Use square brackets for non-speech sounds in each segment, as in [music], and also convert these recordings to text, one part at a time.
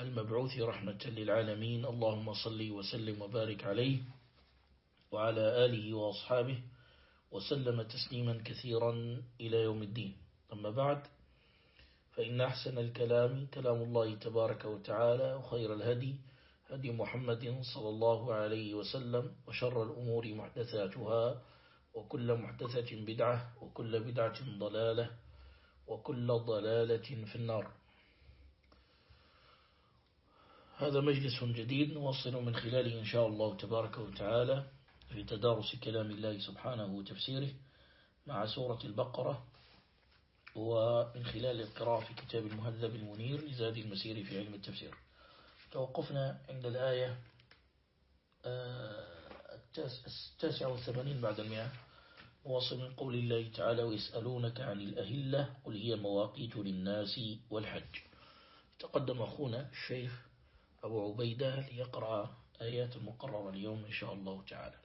المبعوث رحمة للعالمين. اللهم صل وسلم وبارك عليه وعلى آله وأصحابه وسلم تسليما كثيرا إلى يوم الدين. أما بعد فإن أحسن الكلام كلام الله تبارك وتعالى وخير الهدي هدي محمد صلى الله عليه وسلم وشر الأمور محدثاتها وكل محدثة بدعة وكل بدعة ضلالة وكل ضلالة في النار. هذا مجلس جديد نواصل من خلاله إن شاء الله تبارك وتعالى في تدارس كلام الله سبحانه وتفسيره مع سورة البقرة ومن خلال القراءة في كتاب المهذب المنير لزاد المسير في علم التفسير. توقفنا عند الآية التاسعة والثمانين بعد المئة. واصل من قول الله تعالى ويسألونك عن الأهلة قل هي مواقيت للناس والحج. تقدم أخونا الشيخ أبو عبيدة ليقرأ آيات المقررة اليوم إن شاء الله تعالى.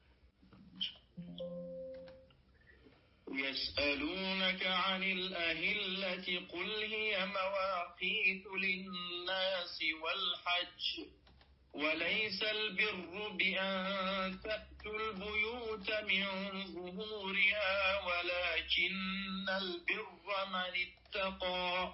يسألونك عن الأهلة قل هي مواقيت للناس والحج وليس البر بأن تأتوا البيوت من ظهورها ولكن البر من اتقى.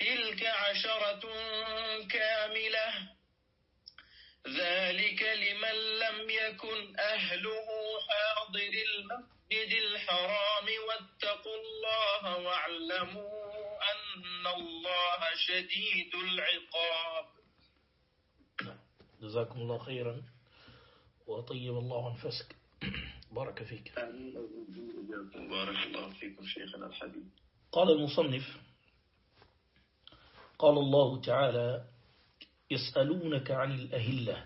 تلك عشرة كاملة. ذلك لمن لم يكن أهله حاضر المسجد الحرام. واتقوا الله واعلموا أن الله شديد العقاب. جزاكم الله خيرا. وطيب الله أنفسك. بارك فيك. بارك الله فيكم شيخنا الحبيب. قال المصنف قال الله تعالى يسألونك عن الأهلة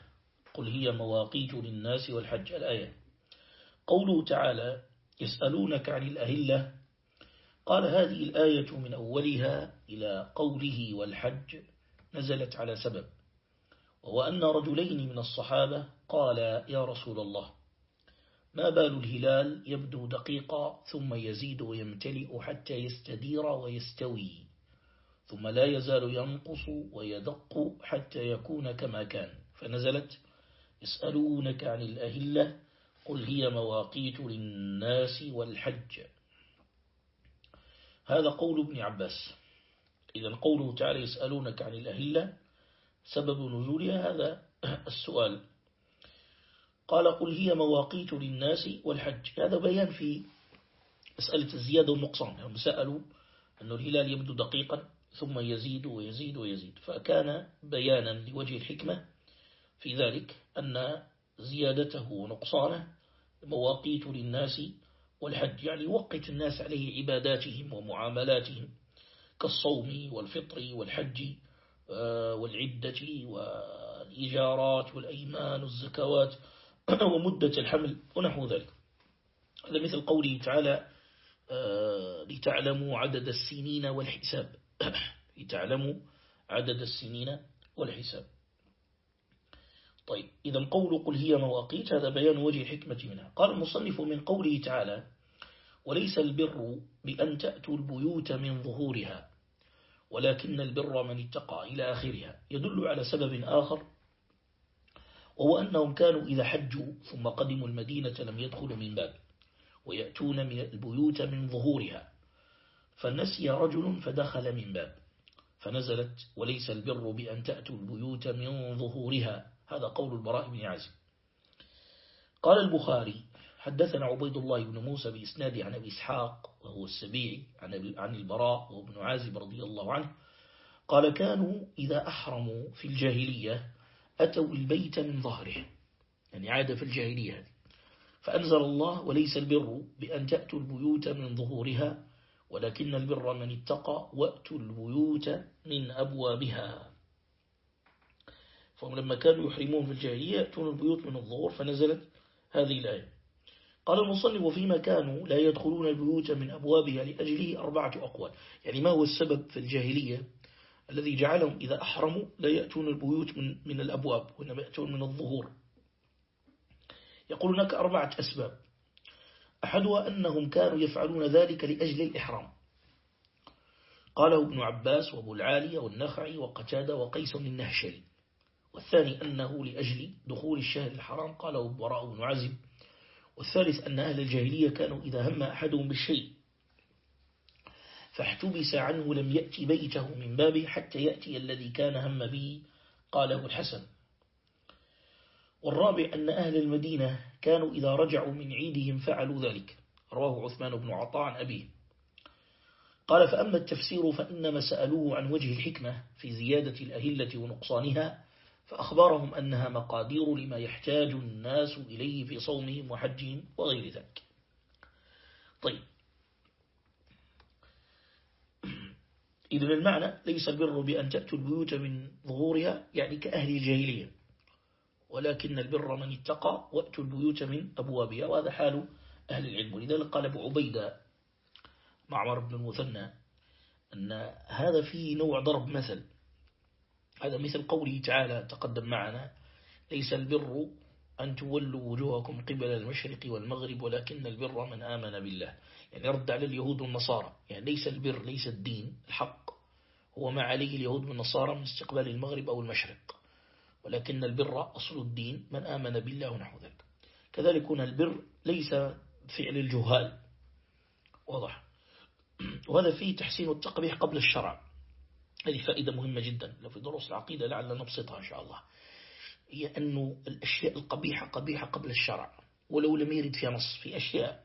قل هي مواقيت للناس والحج. الآية قوله تعالى يسألونك عن الأهلة. قال هذه الآية من أولها إلى قوله والحج نزلت على سبب. وهو أن رجلين من الصحابة قال يا رسول الله ما بال الهلال يبدو دقيقا ثم يزيد ويمتلئ حتى يستدير ويستوي. ثم لا يزال ينقص ويدق حتى يكون كما كان. فنزلت يسألونك عن الأهلة قل هي مواقيت للناس والحج. هذا قول ابن عباس. إذا قوله تعالى يسألونك عن الأهلة سبب نزولها هذا السؤال. قال قل هي مواقيت للناس والحج. هذا بيان في مسألة الزيادة والنقصان. هم سألوا أن الهلال يبدو دقيقا. ثم يزيد ويزيد ويزيد. فكان بيانا لوجه الحكمة في ذلك أن زيادته ونقصانه مواقيت للناس والحج يعني وقت الناس عليه عباداتهم ومعاملاتهم كالصوم والفطر والحج آه، والعدة والإجارات والأيمان والزكوات [clears throat] ومدة الحمل ونحو ذلك. هذا مثل قوله تعالى آه، لتعلموا عدد السنين والحساب. لتعلموا عدد السنين والحساب. طيب إذا قول قل هي مواقيت هذا بيان وجه الحكمة منها. قال المصنف من قوله تعالى وليس البر بأن تأتوا البيوت من ظهورها ولكن البر من اتقى إلى آخرها. يدل على سبب آخر وهو أنهم كانوا إذا حجوا ثم قدموا المدينة لم يدخلوا من باب ويأتون من البيوت من ظهورها. فنسي رجل فدخل من باب فنزلت وليس البر بأن تأتوا البيوت من ظهورها. هذا قول البراء بن عازم قال البخاري حدثنا عبيد الله بن موسى بإسناد عن أبي إسحاق وهو السبيعي عن البراء وابن عازب رضي الله عنه قال كانوا إذا أحرموا في الجاهلية أتوا البيت من ظهره يعني عاد في الجاهلية فأنزل الله وليس البر بأن تأتوا البيوت من ظهورها ولكن البر من اتقى وأتوا البيوت من أبوابها. فهم لما كانوا يحرمون في الجاهلية يأتون البيوت من الظهور فنزلت هذه الآية. قال المصنف وفيما كانوا لا يدخلون البيوت من أبوابها لأجله أربعة أقوال. يعني ما هو السبب في الجاهلية الذي جعلهم إذا أحرموا لا يأتون البيوت من, من الأبواب وإنما يأتون من الظهور؟ يقول هناك أربعة أسباب. أحدها أنهم كانوا يفعلون ذلك لأجل الإحرام. قاله ابن عباس وأبو العالية والنخعي وقتادة وقيس النهشري. والثاني أنه لأجل دخول الشهر الحرام قاله براء بن عزم والثالث أن أهل الجاهلية كانوا إذا هم أحدهم بالشيء. فاحتبس عنه لم يأتي بيته من بابه حتى يأتي الذي كان هم به قاله الحسن. والرابع أن أهل المدينة كانوا إذا رجعوا من عيدهم فعلوا ذلك. رواه عثمان بن عطاء عن أبيه. قال فأما التفسير فإنما سألوه عن وجه الحكمة في زيادة الأهلة ونقصانها فأخبرهم أنها مقادير لما يحتاج الناس إليه في صومهم وحجهم وغير ذلك. طيب. إذن المعنى ليس البر بأن تأتوا البيوت من ظهورها يعني كأهل الجاهلية. ولكن البر من اتقى وأتوا البيوت من أبوابها وهذا حال أهل العلم. ولذلك قال أبو عبيدة معمر بن المثنى أن هذا فيه نوع ضرب مثل. هذا مثل قوله تعالى تقدم معنا ليس البر أن تولوا وجوهكم قبل المشرق والمغرب ولكن البر من آمن بالله. يعني رد على اليهود والنصارى. يعني ليس البر ليس الدين الحق. هو ما عليه اليهود والنصارى من استقبال المغرب أو المشرق. ولكن البر أصل الدين من آمن بالله ونحو ذلك. كذلك هنا البر ليس فعل الجهال. واضح. [clears throat] وهذا فيه تحسين التقبيح قبل الشرع. هذه فائدة مهمة جدا. لو في دروس العقيدة لعل نبسطها إن شاء الله. هي أن الأشياء القبيحة قبيحة قبل الشرع. ولو لم يرد فيها نص في أشياء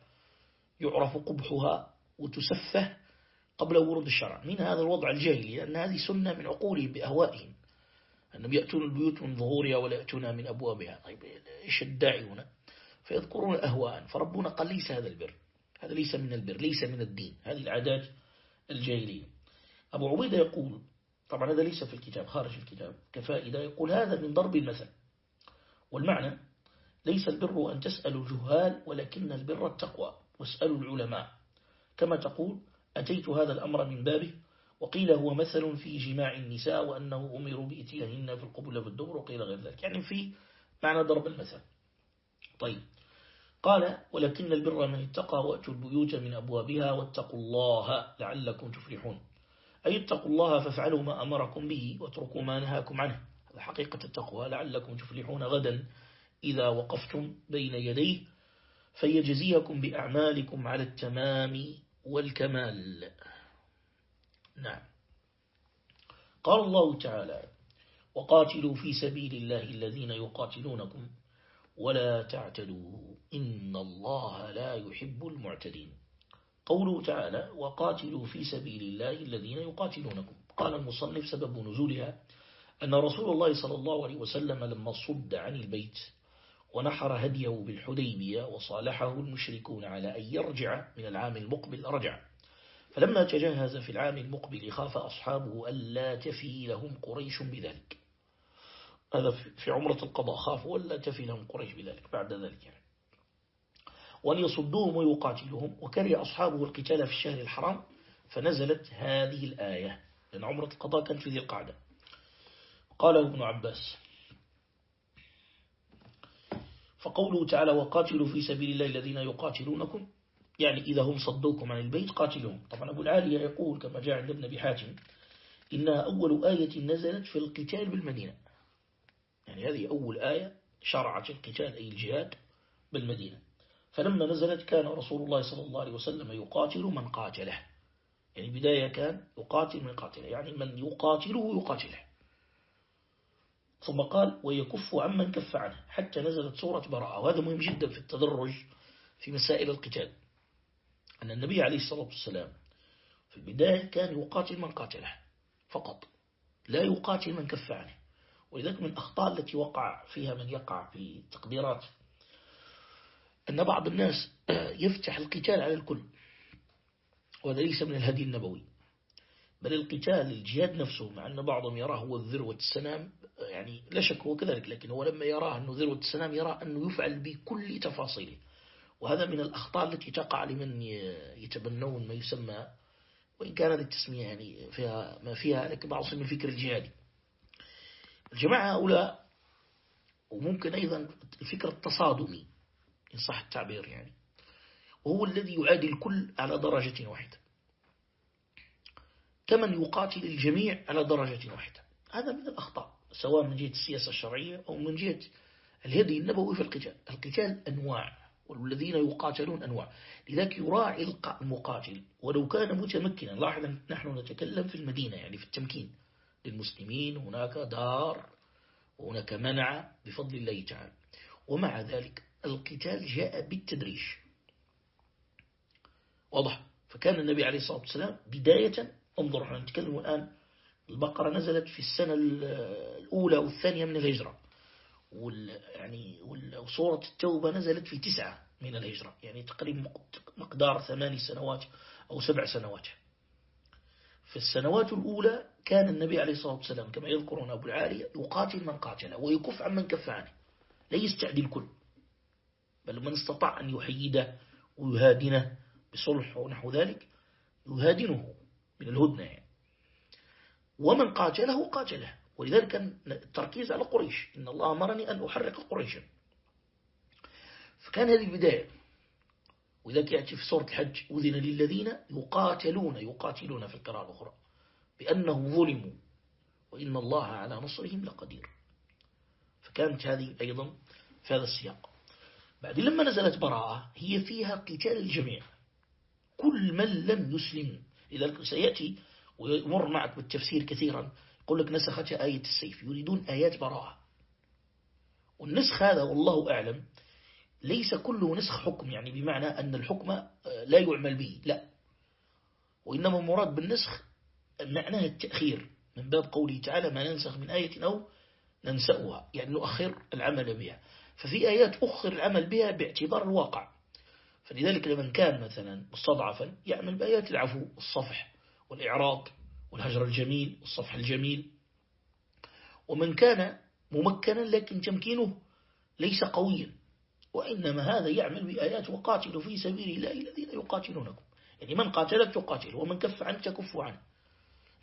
يعرف قبحها وتسفه قبل ورود الشرع. من هذا الوضع الجاهلي لأن هذه سنة من عقولهم بأهوائهم. أنهم يأتون البيوت من ظهورها ولا يأتونها من أبوابها. طيب إيش الداعي هنا؟ فيذكرون أهواء. فربنا قال ليس هذا البر. هذا ليس من البر ليس من الدين. هذه العادات الجاهلية. أبو عبيدة يقول طبعا هذا ليس في الكتاب خارج الكتاب كفائدة. يقول هذا من ضرب المثل. والمعنى ليس البر أن تسألوا الجهال ولكن البر التقوى. واسألوا العلماء. كما تقول أتيت هذا الأمر من بابه؟ وقيل هو مثل في جماع النساء وأنه أمروا بإتيانهن في القبل بالدبر وقيل غير ذلك. يعني في معنى ضرب المثل. طيب. قال ولكن البر من اتقى وأتوا البيوت من أبوابها واتقوا الله لعلكم تفلحون. أي اتقوا الله فافعلوا ما أمركم به واتركوا ما نهاكم عنه. هذا حقيقة التقوى. لعلكم تفلحون غدا إذا وقفتم بين يديه فيجزيكم بأعمالكم على التمام والكمال. نعم. قال الله تعالى وقاتلوا في سبيل الله الذين يقاتلونكم ولا تعتدوا إن الله لا يحب المعتدين. قوله تعالى وقاتلوا في سبيل الله الذين يقاتلونكم. قال المصنف سبب نزولها أن رسول الله صلى الله عليه وسلم لما صد عن البيت ونحر هديه بالحديبية وصالحه المشركون على أن يرجع من العام المقبل رجع. فلما تجهز في العام المقبل خاف أصحابه ألا تفي لهم قريش بذلك. هذا في عمرة القضاء خافوا ألا تفي لهم قريش بذلك بعد ذلك يعني. وأن يصدوهم ويقاتلهم وكره أصحابه القتال في الشهر الحرام فنزلت هذه الآية لأن عمرة القضاء كانت في ذي القعدة. قال ابن عباس فقوله تعالى وقاتلوا في سبيل الله الذين يقاتلونكم يعني إذا هم صدوكم عن البيت قاتلوهم. طبعا أبو العالية يقول كما جاء عند ابن بحاتم إنها أول آية نزلت في القتال بالمدينة. يعني هذه أول آية شرعت القتال أي الجهاد بالمدينة. فلما نزلت كان رسول الله صلى الله عليه وسلم يقاتل من قاتله. يعني بداية كان يقاتل من قاتله. يعني من يقاتله يقاتله. ثم قال ويكف عمن كف عنه. حتى نزلت سورة براءة. وهذا مهم جدا في التدرج في مسائل القتال. أن النبي عليه الصلاة والسلام في البداية كان يقاتل من قاتله فقط لا يقاتل من كف عنه. ولذلك من الأخطاء التي وقع فيها من يقع في تقديرات أن بعض الناس [clears throat] يفتح القتال على الكل وهذا ليس من الهدي النبوي بل القتال الجهاد نفسه مع أن بعضهم يراه هو الذروة السنام يعني لا شك هو كذلك لكن هو لما يراه أنه ذروة السنام يرى أنه يفعل بكل تفاصيله. وهذا من الأخطاء التي تقع لمن يتبنون ما يسمى وإن كان هذه التسمية يعني فيها ما فيها لك بعض من الفكر الجهادي. الجماعة هؤلاء وممكن أيضا الفكر التصادمي إن صح التعبير يعني وهو الذي يعادي الكل على درجة واحدة. كمن يقاتل الجميع على درجة واحدة. هذا من الأخطاء سواء من جهة السياسة الشرعية أو من جهة الهدي النبوي في القتال. القتال أنواع. والذين يقاتلون أنواع. لذلك يراعي المقاتل. ولو كان متمكنا لاحظا نحن نتكلم في المدينة يعني في التمكين. للمسلمين هناك دار وهناك منع بفضل الله تعالى. ومع ذلك القتال جاء بالتدريج. واضح؟ فكان النبي عليه الصلاة والسلام بداية انظر إحنا نتكلم الآن البقرة نزلت في السنة الأولى والثانية من الهجرة. وال يعني وصورة التوبة نزلت في تسعة من الهجرة يعني تقريبا مقدار ثماني سنوات أو سبع سنوات. في السنوات الأولى كان النبي عليه الصلاة والسلام كما يذكرون أبو العالية يقاتل من قاتله ويكف عن من كف عنه لا يستعدي الكل بل من استطاع أن يحيده ويهادنه بصلح ونحو ذلك يهادنه من الهدنة يعني. ومن قاتله قاتله. ولذلك كان التركيز على قريش. إن الله أمرني أن أحرق قريشا. فكان هذه البداية. وذلك يأتي في سورة الحج. أذن للذين يقاتلون يقاتلون في القراءة الأخرى. بأنهم ظلموا. وإن الله على نصرهم لقدير. فكانت هذه أيضا في هذا السياق. بعد لما نزلت براءة هي فيها قتال الجميع. كل من لم يسلم. لذلك سيأتي ويمر معك بالتفسير كثيرا. يقول لك نسخت آية السيف يريدون آيات براءة. والنسخ هذا والله أعلم ليس كله نسخ حكم يعني بمعنى أن الحكم لا يعمل به لا. وإنما مراد بالنسخ معناه التأخير. من باب قوله تعالى ما ننسخ من آية أو ننسأها يعني نؤخر العمل بها. ففي آيات أخر العمل بها باعتبار الواقع. فلذلك لمن كان مثلا مستضعفا يعمل بآيات العفو والصفح والإعراض. والهجر الجميل والصفح الجميل. ومن كان ممكنا لكن تمكينه ليس قويا. وإنما هذا يعمل بآيات وقاتل في سبيل الله الذين يقاتلونكم. يعني من قاتلك تقاتل ومن كف عنك تكف عنه.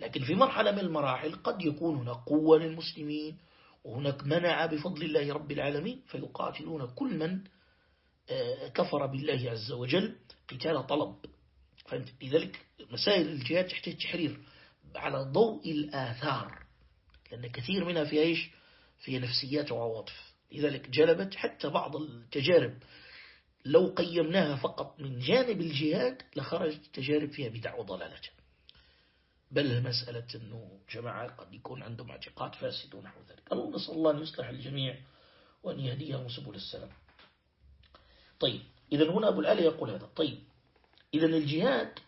لكن في مرحلة من المراحل قد يكون هناك قوة للمسلمين وهناك منع بفضل الله رب العالمين فيقاتلون كل من آه، كفر بالله عز وجل قتال طلب. فهمت؟ لذلك مسائل الجهاد تحتاج تحرير. على ضوء الآثار لأن كثير منها فيها إيش؟ فيها نفسيات وعواطف. لذلك جلبت حتى بعض التجارب. لو قيمناها فقط من جانب الجهاد لخرجت تجارب فيها بدع وضلالات بل مسألة أنه جماعة قد يكون عندهم اعتقاد فاسد ونحو ذلك. الله نسأل الله أن يصلح الجميع وأن يهديهم سبل السلام. طيب إذا هنا أبو العالي يقول هذا. طيب إذا الجهاد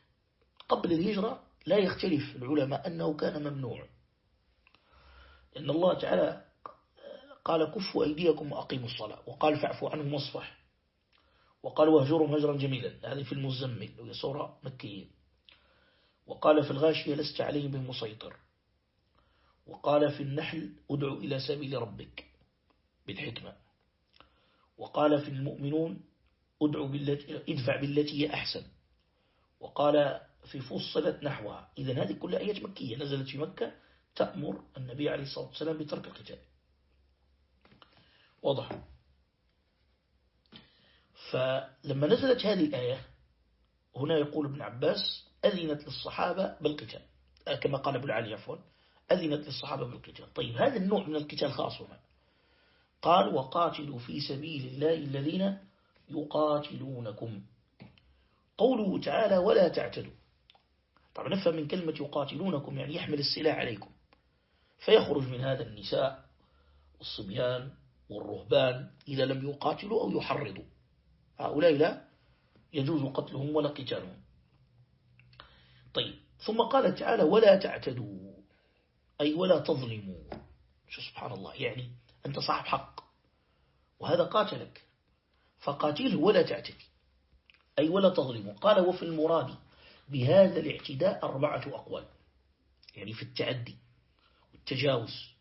قبل الهجرة لا يختلف العلماء أنه كان ممنوع. إن الله تعالى قال كفوا أيديكم وأقيموا الصلاة. وقال فاعفوا عنهم واصفح. وقال واهجرهم هجرا جميلا. هذه في المزمل وهي سورة مكية. وقال في الغاشية لست عليهم بمسيطر. وقال في النحل ادعو إلى سبيل ربك بالحكمة. وقال في المؤمنون ادعو بالتي ادفع بالتي هي أحسن. وقال في فصلت نحوها إذا هذه كلها آيات مكية. نزلت في مكة تأمر النبي عليه الصلاة والسلام بترك القتال. واضح؟ فلما نزلت هذه الآية هنا يقول ابن عباس أذنت للصحابة بالقتال. آه، كما قال ابن علي عفوا. أذنت للصحابة بالقتال. طيب هذا النوع من القتال خاص هنا. قال وقاتلوا في سبيل الله الذين يقاتلونكم. قوله تعالى ولا تعتدوا. طبعا نفهم من كلمة يقاتلونكم يعني يحمل السلاح عليكم. فيخرج من هذا النساء والصبيان والرهبان إذا لم يقاتلوا أو يحرضوا. هؤلاء لا يجوز قتلهم ولا قتالهم. طيب ثم قال تعالى ولا تعتدوا. أي ولا تظلموا. شو سبحان الله يعني أنت صاحب حق. وهذا قاتلك. فقاتله ولا تعتدي. أي ولا تظلموا. قال وفي المراد بهذا الاعتداء أربعة أقوال. يعني في التعدي والتجاوز.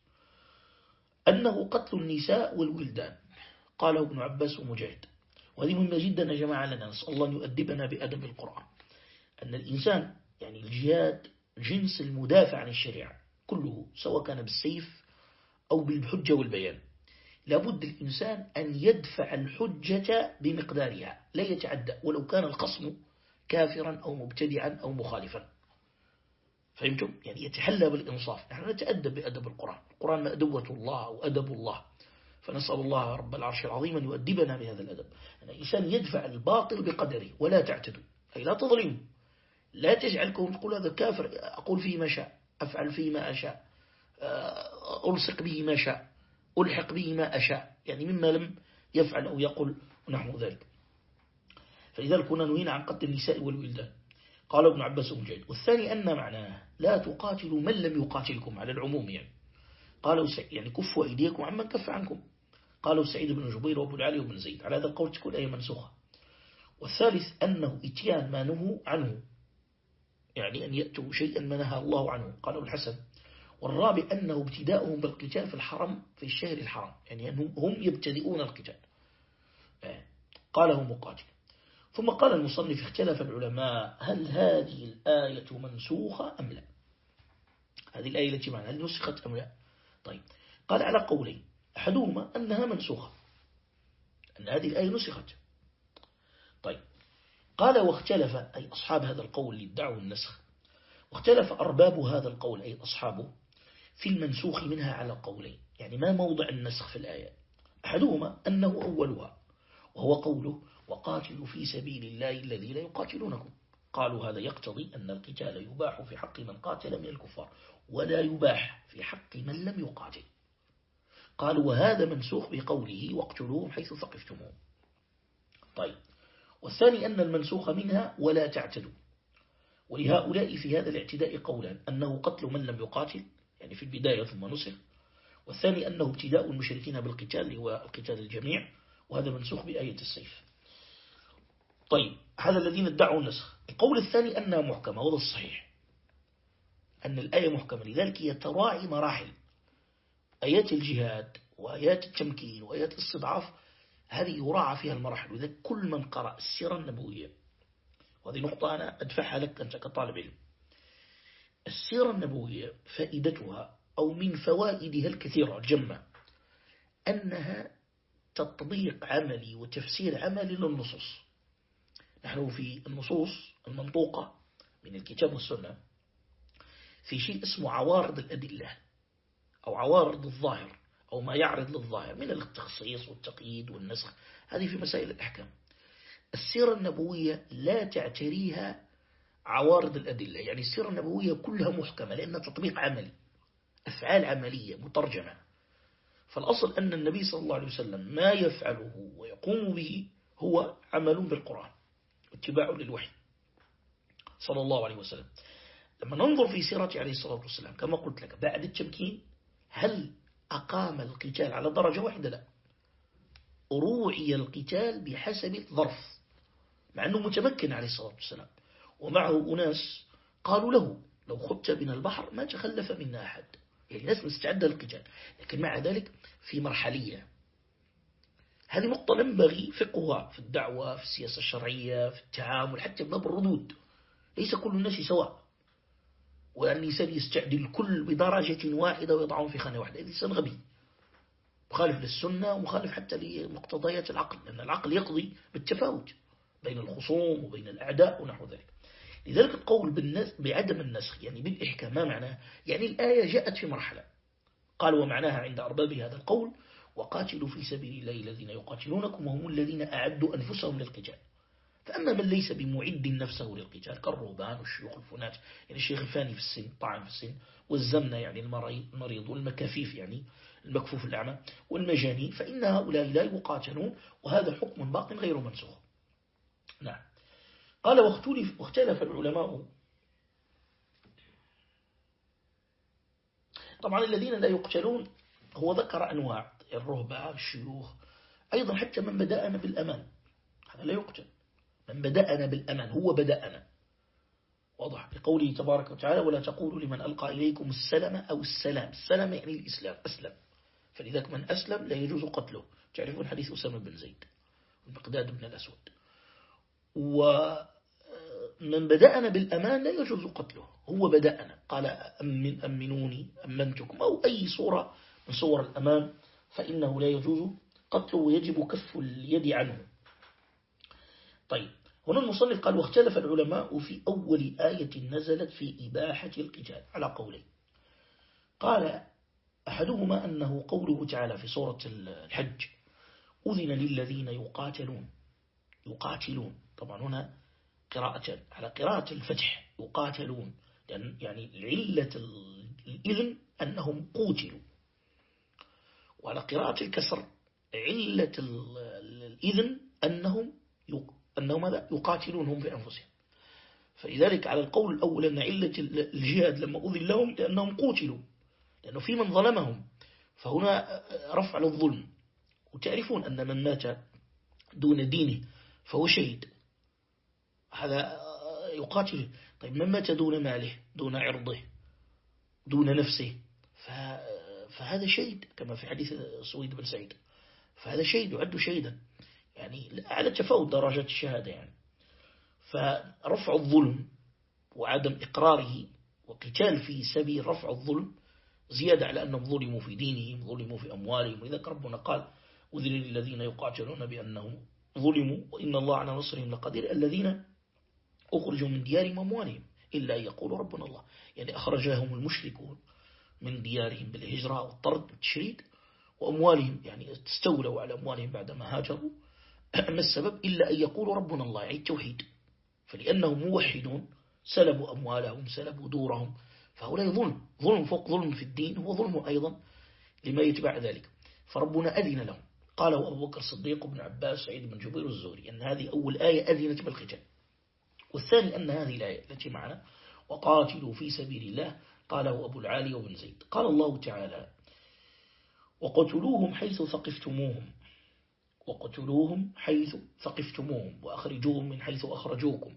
أنه قتل النساء والولدان. قاله ابن عباس ومجاهد. وهذه مهمة جدا يا جماعة لنا نسأل الله أن يؤدبنا بأدب القرآن. أن الإنسان يعني الجهاد جنس المدافع عن الشريعة كله سواء كان بالسيف أو بالحجة والبيان. لابد الإنسان أن يدفع الحجة بمقدارها لا يتعدى. ولو كان الخصم كافرا أو مبتدعا أو مخالفا. فهمتم؟ يعني يتحلى بالإنصاف. نحن نتأدب بأدب القرآن. القرآن مأدوة الله وأدب الله. فنسأل الله رب العرش العظيم أن يؤدبنا بهذا الأدب. أن الإنسان يدفع الباطل بقدره ولا تعتدوا. أي لا تظلموا. لا تجعلكم تقول هذا كافر. أقول فيه ما شاء. أفعل فيه ما أشاء. آه، ألصق به ما شاء. ألحق به ما أشاء. يعني مما لم يفعل أو يقول ونحو ذلك. فلذلك كنا نهينا عن قتل النساء والولدان. قال ابن عباس ومجاهد والثاني أن معناه لا تقاتلوا من لم يقاتلكم على العموم يعني. قالوا يعني كفوا أيديكم عمن كف عنكم. قالوا سعيد بن جبير وأبو العالي وابن زيد على هذا القول تكون أي منسوخة. والثالث أنه إتيان ما نهوا عنه يعني أن يأتوا شيئا ما نهى الله عنه. قالوا الحسن. والرابع أنه ابتداؤهم بالقتال في الحرم في الشهر الحرام يعني هم يبتدئون القتال. آه. قاله مقاتل. ثم قال المصنف اختلف العلماء هل هذه الآية منسوخة أم لا. هذه الآية التي معنا هل نسخت أم لا؟ طيب قال على قولين أحدهما أنها منسوخة أن هذه الآية نسخت. طيب قال واختلف أي أصحاب هذا القول اللي النسخ واختلف أرباب هذا القول أي أصحابه في المنسوخ منها على قولين. يعني ما موضع النسخ في الآية؟ أحدهما أنه أولها وهو قوله وقاتلوا في سبيل الله الذين يقاتلونكم. قالوا هذا يقتضي أن القتال يباح في حق من قاتل من الكفار ولا يباح في حق من لم يقاتل. قالوا وهذا منسوخ بقوله واقتلوهم حيث ثقفتموهم طيب والثاني أن المنسوخ منها ولا تعتدوا. ولهؤلاء في هذا الاعتداء قولا أنه قتل من لم يقاتل يعني في البداية ثم نسخ. والثاني أنه ابتداء المشركين بالقتال هو القتال الجميع وهذا منسوخ بآية السيف. طيب هذا الذين ادعوا النسخ القول الثاني أنها محكمة وهذا الصحيح. أن الآية محكمة لذلك يتراعي مراحل. آيات الجهاد وآيات التمكين وآيات الاستضعاف هذه يراعى فيها المراحل. وذلك كل من قرأ السيرة النبوية وهذه نقطة أنا أدفعها لك أنت كطالب علم. السيرة النبوية فائدتها أو من فوائدها الكثيرة الجمة أنها تطبيق عملي وتفسير عملي للنصوص. نحن في النصوص المنطوقة من الكتاب والسنة في شيء اسمه عوارض الأدلة أو عوارض الظاهر أو ما يعرض للظاهر من التخصيص والتقييد والنسخ. هذه في مسائل الأحكام. السيرة النبوية لا تعتريها عوارض الأدلة يعني السيرة النبوية كلها محكمة لأنها تطبيق عملي أفعال عملية مترجمة. فالأصل أن النبي صلى الله عليه وسلم ما يفعله ويقوم به هو عمل بالقرآن. اتباع للوحي. صلى الله عليه وسلم. لما ننظر في سيرته عليه الصلاة والسلام كما قلت لك بعد التمكين هل أقام القتال على درجة واحدة؟ لا. روعي القتال بحسب الظرف مع أنه متمكن عليه الصلاة والسلام. ومعه أناس قالوا له لو خدت بنا البحر ما تخلف منا أحد. يعني ناس مستعدة للقتال. لكن مع ذلك في مرحلية هذه نقطة ينبغي فقهها في الدعوة في السياسة الشرعية في التعامل حتى باب الردود. ليس كل الناس سواء. وأن الإنسان يستعدل الكل بدرجة واحدة ويضعهم في خانة واحدة. إنسان غبي. مخالف للسنة ومخالف حتى لمقتضيات العقل. لأن العقل يقضي بالتفاوت بين الخصوم وبين الأعداء ونحو ذلك. لذلك القول بعدم النسخ يعني بالإحكام ما معناه؟ يعني الآية جاءت في مرحلة. قال ومعناها عند أرباب هذا القول وقاتلوا في سبيل الله الذين يقاتلونكم وهم الذين أعدوا أنفسهم للقتال. فأما من ليس بمعد نفسه للقتال كالرهبان والشيوخ الفنات يعني الشيخ الفاني في السن طعن في السن والزمنة يعني المريض والمكافيف يعني المكفوف الأعمى والمجاني فإن هؤلاء لا يقاتلون وهذا حكم باق غير منسوخ. نعم. قال واختلف, واختلف العلماء. طبعا الذين لا يقتلون هو ذكر أنواع. الرهبة الشيوخ أيضا حتى من بدأنا بالأمان. هذا لا يقتل. من بدأنا بالأمان هو بدأنا. واضح بقوله تبارك وتعالى ولا تقولوا لمن ألقى إليكم السلام أو السلام. السلام يعني الإسلام أسلم. فلذلك من أسلم لا يجوز قتله. تعرفون حديث أسامة بن زيد المقداد بن الأسود. ومن بدأنا بالأمان لا يجوز قتله. هو بدأنا. قال أمن أمنوني أمنتكم. أو أي صورة من صور الأمان. فإنه لا يجوز قتله ويجب كف اليد عنه. طيب هنا المصنف قال واختلف العلماء في أول آية نزلت في إباحة القتال. على قولين. قال أحدهما أنه قوله تعالى في سورة الحج أذن للذين يقاتلون. يقاتلون. طبعا هنا قراءة على قراءة الفتح يقاتلون. لأن يعني علة الإذن أنهم قوتلوا. وعلى قراءة الكسر علة الإذن أنهم أنهم ماذا؟ يقاتلونهم بأنفسهم فلذلك على القول الأول أن علة الجهاد لما أذن لهم لأنهم قوتلوا لأنه في من ظلمهم. فهنا رفع الظلم وتعرفون أن من مات دون دينه فهو شهيد. هذا يقاتل. طيب من مات دون ماله؟ دون عرضه؟ دون نفسه؟ فهذا شهيد كما في حديث سويد بن سعيد. فهذا شهيد يعد شهيدا يعني على تفاوت درجات الشهادة يعني. فرفع الظلم وعدم إقراره وقتال في سبيل رفع الظلم زيادة على أنهم ظلموا في دينهم ظلموا في أموالهم. ولذلك ربنا قال أذن للذين يقاتلون بأنهم ظلموا وإن الله على نصرهم لقدير. الذين أخرجوا من ديارهم أموالهم إلا أن يقولوا ربنا الله. يعني أخرجهم المشركون. من ديارهم بالهجرة والطرد والتشريد وأموالهم يعني استولوا على أموالهم بعدما هاجروا. [clears throat] ما السبب؟ إلا أن يقولوا ربنا الله يعني التوحيد. فلأنهم موحدون سلبوا أموالهم سلبوا دورهم. فهؤلاء ظلم ظلم فوق ظلم في الدين هو ظلم أيضا لما يتبع ذلك. فربنا أذن لهم. قاله أبو بكر الصديق بن عباس سعيد بن جبير الزوري أن هذه أول آية أذنت بالقتال. والثاني أن هذه الآية التي معنا وقاتلوا في سبيل الله قاله أبو العالي وبن زيد. قال الله تعالى وقتلوهم حيث ثقفتموهم. وقتلوهم حيث ثقفتموهم وأخرجوهم من حيث أخرجوكم.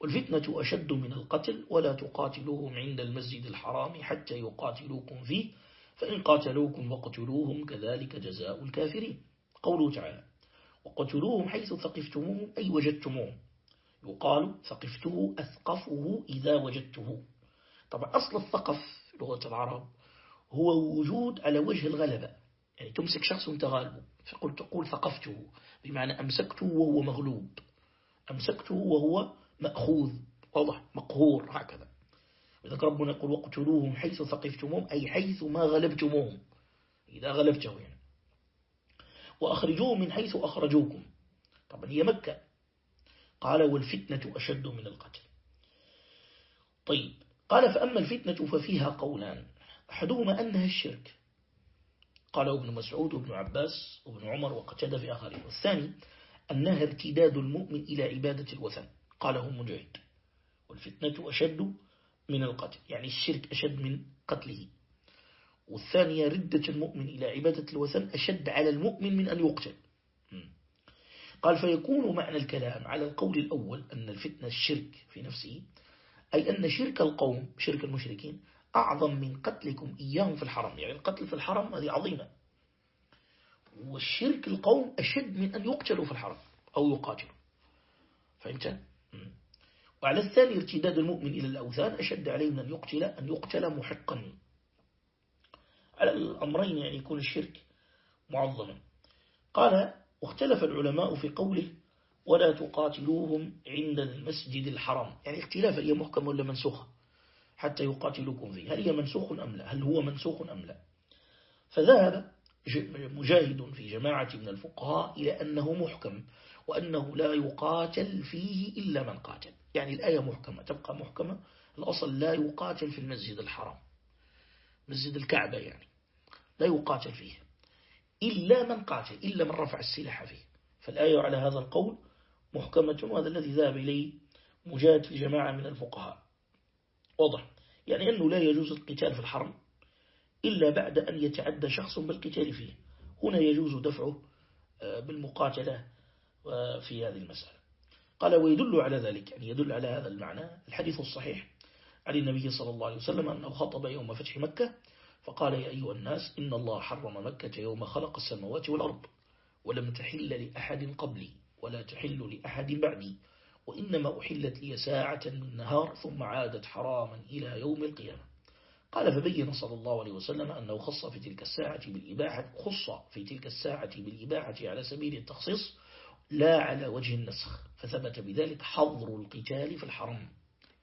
والفتنة أشد من القتل ولا تقاتلوهم عند المسجد الحرام حتى يقاتلوكم فيه فإن قاتلوكم وقتلوهم كذلك جزاء الكافرين. قوله تعالى وقتلوهم حيث ثقفتموهم أي وجدتموهم. يقال ثقفته أثقفه إذا وجدته. طبعا أصل الثقف في لغة العرب هو وجود على وجه الغلبة. يعني تمسك شخص وأنت غالبه فقل تقول ثقفته بمعنى أمسكته وهو مغلوب. أمسكته وهو مأخوذ واضح مقهور هكذا. إذا ربنا يقول وقتلوهم حيث ثقفتموهم أي حيث ما غلبتموهم. إذا غلبته يعني. وأخرجوهم من حيث أخرجوكم. طبعا هي مكة. قال والفتنة أشد من القتل. طيب. قال فأما الفتنة ففيها قولان. أحدهما أنها الشرك. قال ابن مسعود وابن عباس وابن عمر وقتد في آخرين. والثاني أنها ارتداد المؤمن إلى عبادة الوثن. قاله مجاهد. والفتنة أشد من القتل. يعني الشرك أشد من قتله. والثانية ردة المؤمن إلى عبادة الوثن أشد على المؤمن من أن يقتل. قال فيكون معنى الكلام على القول الأول أن الفتنة الشرك في نفسه. أي أن شرك القوم شرك المشركين أعظم من قتلكم إياهم في الحرم. يعني القتل في الحرم هذه عظيمة. والشرك القوم أشد من أن يقتلوا في الحرم أو يقاتلوا. فهمت؟ وعلى الثاني ارتداد المؤمن إلى الأوثان أشد عليه من أن يقتل أن يقتل محقا. على الأمرين يعني يكون الشرك معظما. قال واختلف العلماء في قوله ولا تقاتلوهم عند المسجد الحرام. يعني اختلاف هي محكم ولا منسوخة؟ حتى يقاتلوكم فيه هل هي منسوخ أم لا؟ هل هو منسوخ أم لا؟ فذهب مجاهد في جماعة من الفقهاء إلى أنه محكم وأنه لا يقاتل فيه إلا من قاتل. يعني الآية محكمة تبقى محكمة. الأصل لا يقاتل في المسجد الحرام. مسجد الكعبة يعني. لا يقاتل فيه. إلا من قاتل إلا من رفع السلاح فيه. فالآية على هذا القول محكمة وهذا الذي ذهب إليه مجاهد في جماعة من الفقهاء. واضح. يعني أنه لا يجوز القتال في الحرم إلا بعد أن يتعدى شخص بالقتال فيه. هنا يجوز دفعه آه، بالمقاتلة آه، في هذه المسألة. قال ويدل على ذلك. يعني يدل على هذا المعنى. الحديث الصحيح عن النبي صلى الله عليه وسلم أنه خطب يوم فتح مكة فقال يا أيها الناس إن الله حرم مكة يوم خلق السماوات والأرض ولم تحل لأحد قبلي. ولا تحل لأحد بعدي وإنما أحلت لي ساعة من نهار ثم عادت حراما إلى يوم القيامة. قال فبين صلى الله عليه وسلم أنه خص في تلك الساعة بالإباحة خص في تلك الساعة بالإباحة على سبيل التخصيص لا على وجه النسخ فثبت بذلك حظر القتال في الحرم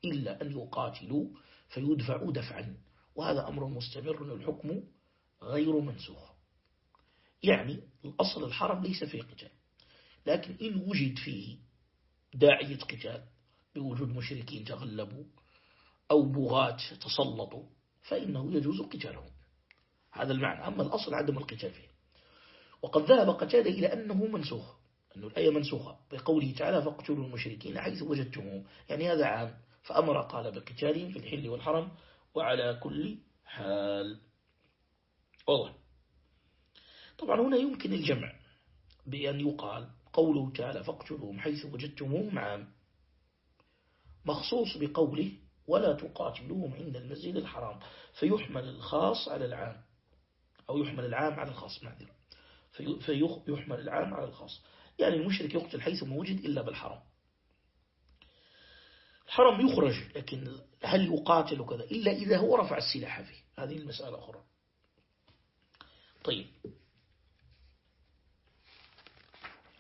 إلا أن يقاتلوا فيدفعوا دفعا وهذا أمر مستمر الحكم غير منسوخ. يعني الأصل الحرم ليس فيه قتال. لكن إن وجد فيه داعية قتال بوجود مشركين تغلبوا أو بغاة تسلطوا فإنه يجوز قتالهم. هذا المعنى. أما الأصل عدم القتال فيه. وقد ذهب قتال إلى أنه منسوخ أن الآية منسوخة. بقوله تعالى فاقتلوا المشركين حيث وجدتموهم. يعني هذا عام. فأمر قال بقتالهم في الحل والحرم وعلى كل حال. واضح. طبعا هنا يمكن الجمع بأن يقال قوله تعالى فاقتلوهم حيث وجدتموهم عام مخصوص بقوله ولا تقاتلوهم عند المسجد الحرام فيحمل الخاص على العام أو يحمل العام على الخاص معذرة فيحمل العام على الخاص. يعني المشرك يقتل حيث ما وجد إلا بالحرم الحرم يخرج لكن هل يقاتل وكذا؟ إلا إذا هو رفع السلاح فيه. هذه المسألة أخرى. طيب.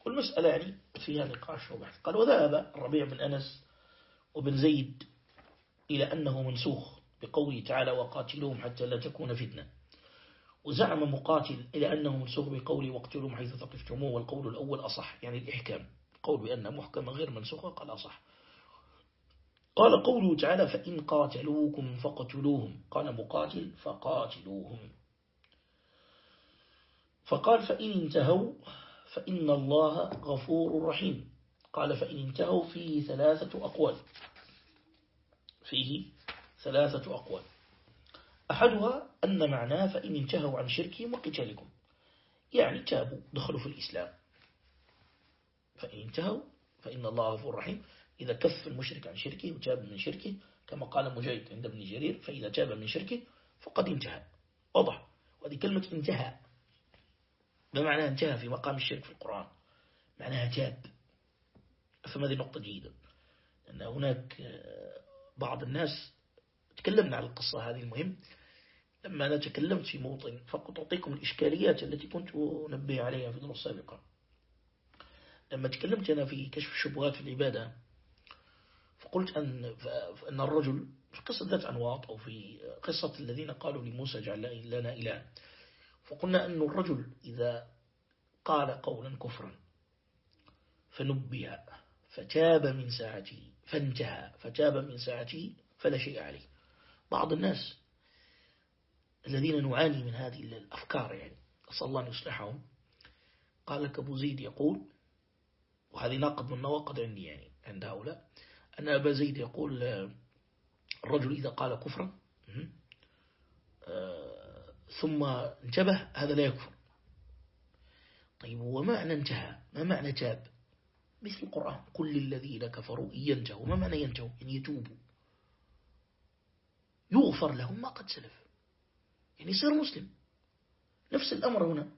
والمسألة يعني فيها نقاش وبحث. قال وذهب الربيع بن أنس وبن زيد إلى أنه منسوخ بقوله تعالى وقاتلوهم حتى لا تكون فتنة وزعم مقاتل إلى أنه منسوخ بقوله واقتلوهم حيث ثقفتموه والقول الأول أصح يعني الإحكام. قول بأن محكمة غير منسوخة قال أصح. قال قوله تعالى فإن قاتلوكم فقتلوهم قال مقاتل فقاتلوهم فقال فإن انتهوا فإن الله غفور رحيم. قال فإن انتهوا فيه ثلاثة أقوال. فيه ثلاثة أقوال. أحدها أن معناه فإن انتهوا عن شركهم وقتالكم. يعني تابوا دخلوا في الإسلام. فإن انتهوا فإن الله غفور رحيم. إذا كف المشرك عن شركه وتاب من شركه كما قال مجاهد عند ابن جرير فإذا تاب من شركه فقد انتهى. واضح. وهذه كلمة انتهى. ما معنى انتهى في مقام الشرك في القرآن. معناها تاب. أفهم هذه نقطة جيدة. لأن هناك آه، بعض الناس تكلمنا على القصة هذه المهم. لما أنا تكلمت في موطن فقط أعطيكم الإشكاليات التي كنت أنبه عليها في الدروس السابقة. لما تكلمت أنا في كشف الشبهات في العبادة فقلت أن, أن الرجل في قصة ذات أنواط أو في قصة الذين قالوا لموسى جعل لنا إله فقلنا أن الرجل إذا قال قولا كفرا فنبه فتاب من ساعته فانتهى فتاب من ساعته فلا شيء عليه. بعض الناس الذين نعاني من هذه الأفكار يعني أسأل الله أن يصلحهم. قال لك أبو زيد يقول وهذه ناقض من نواقض عندي يعني عند هؤلاء أن أبا زيد يقول الرجل إذا قال كفرا آه، ثم انتبه هذا لا يكفر. طيب ومعنى انتهى؟ ما معنى تاب؟ مثل القرآن كل الذين كفروا ينتهوا. ما معنى ينتهوا؟ يعني يتوبوا. يغفر لهم ما قد سلف. يعني يصير مسلم. نفس الأمر هنا.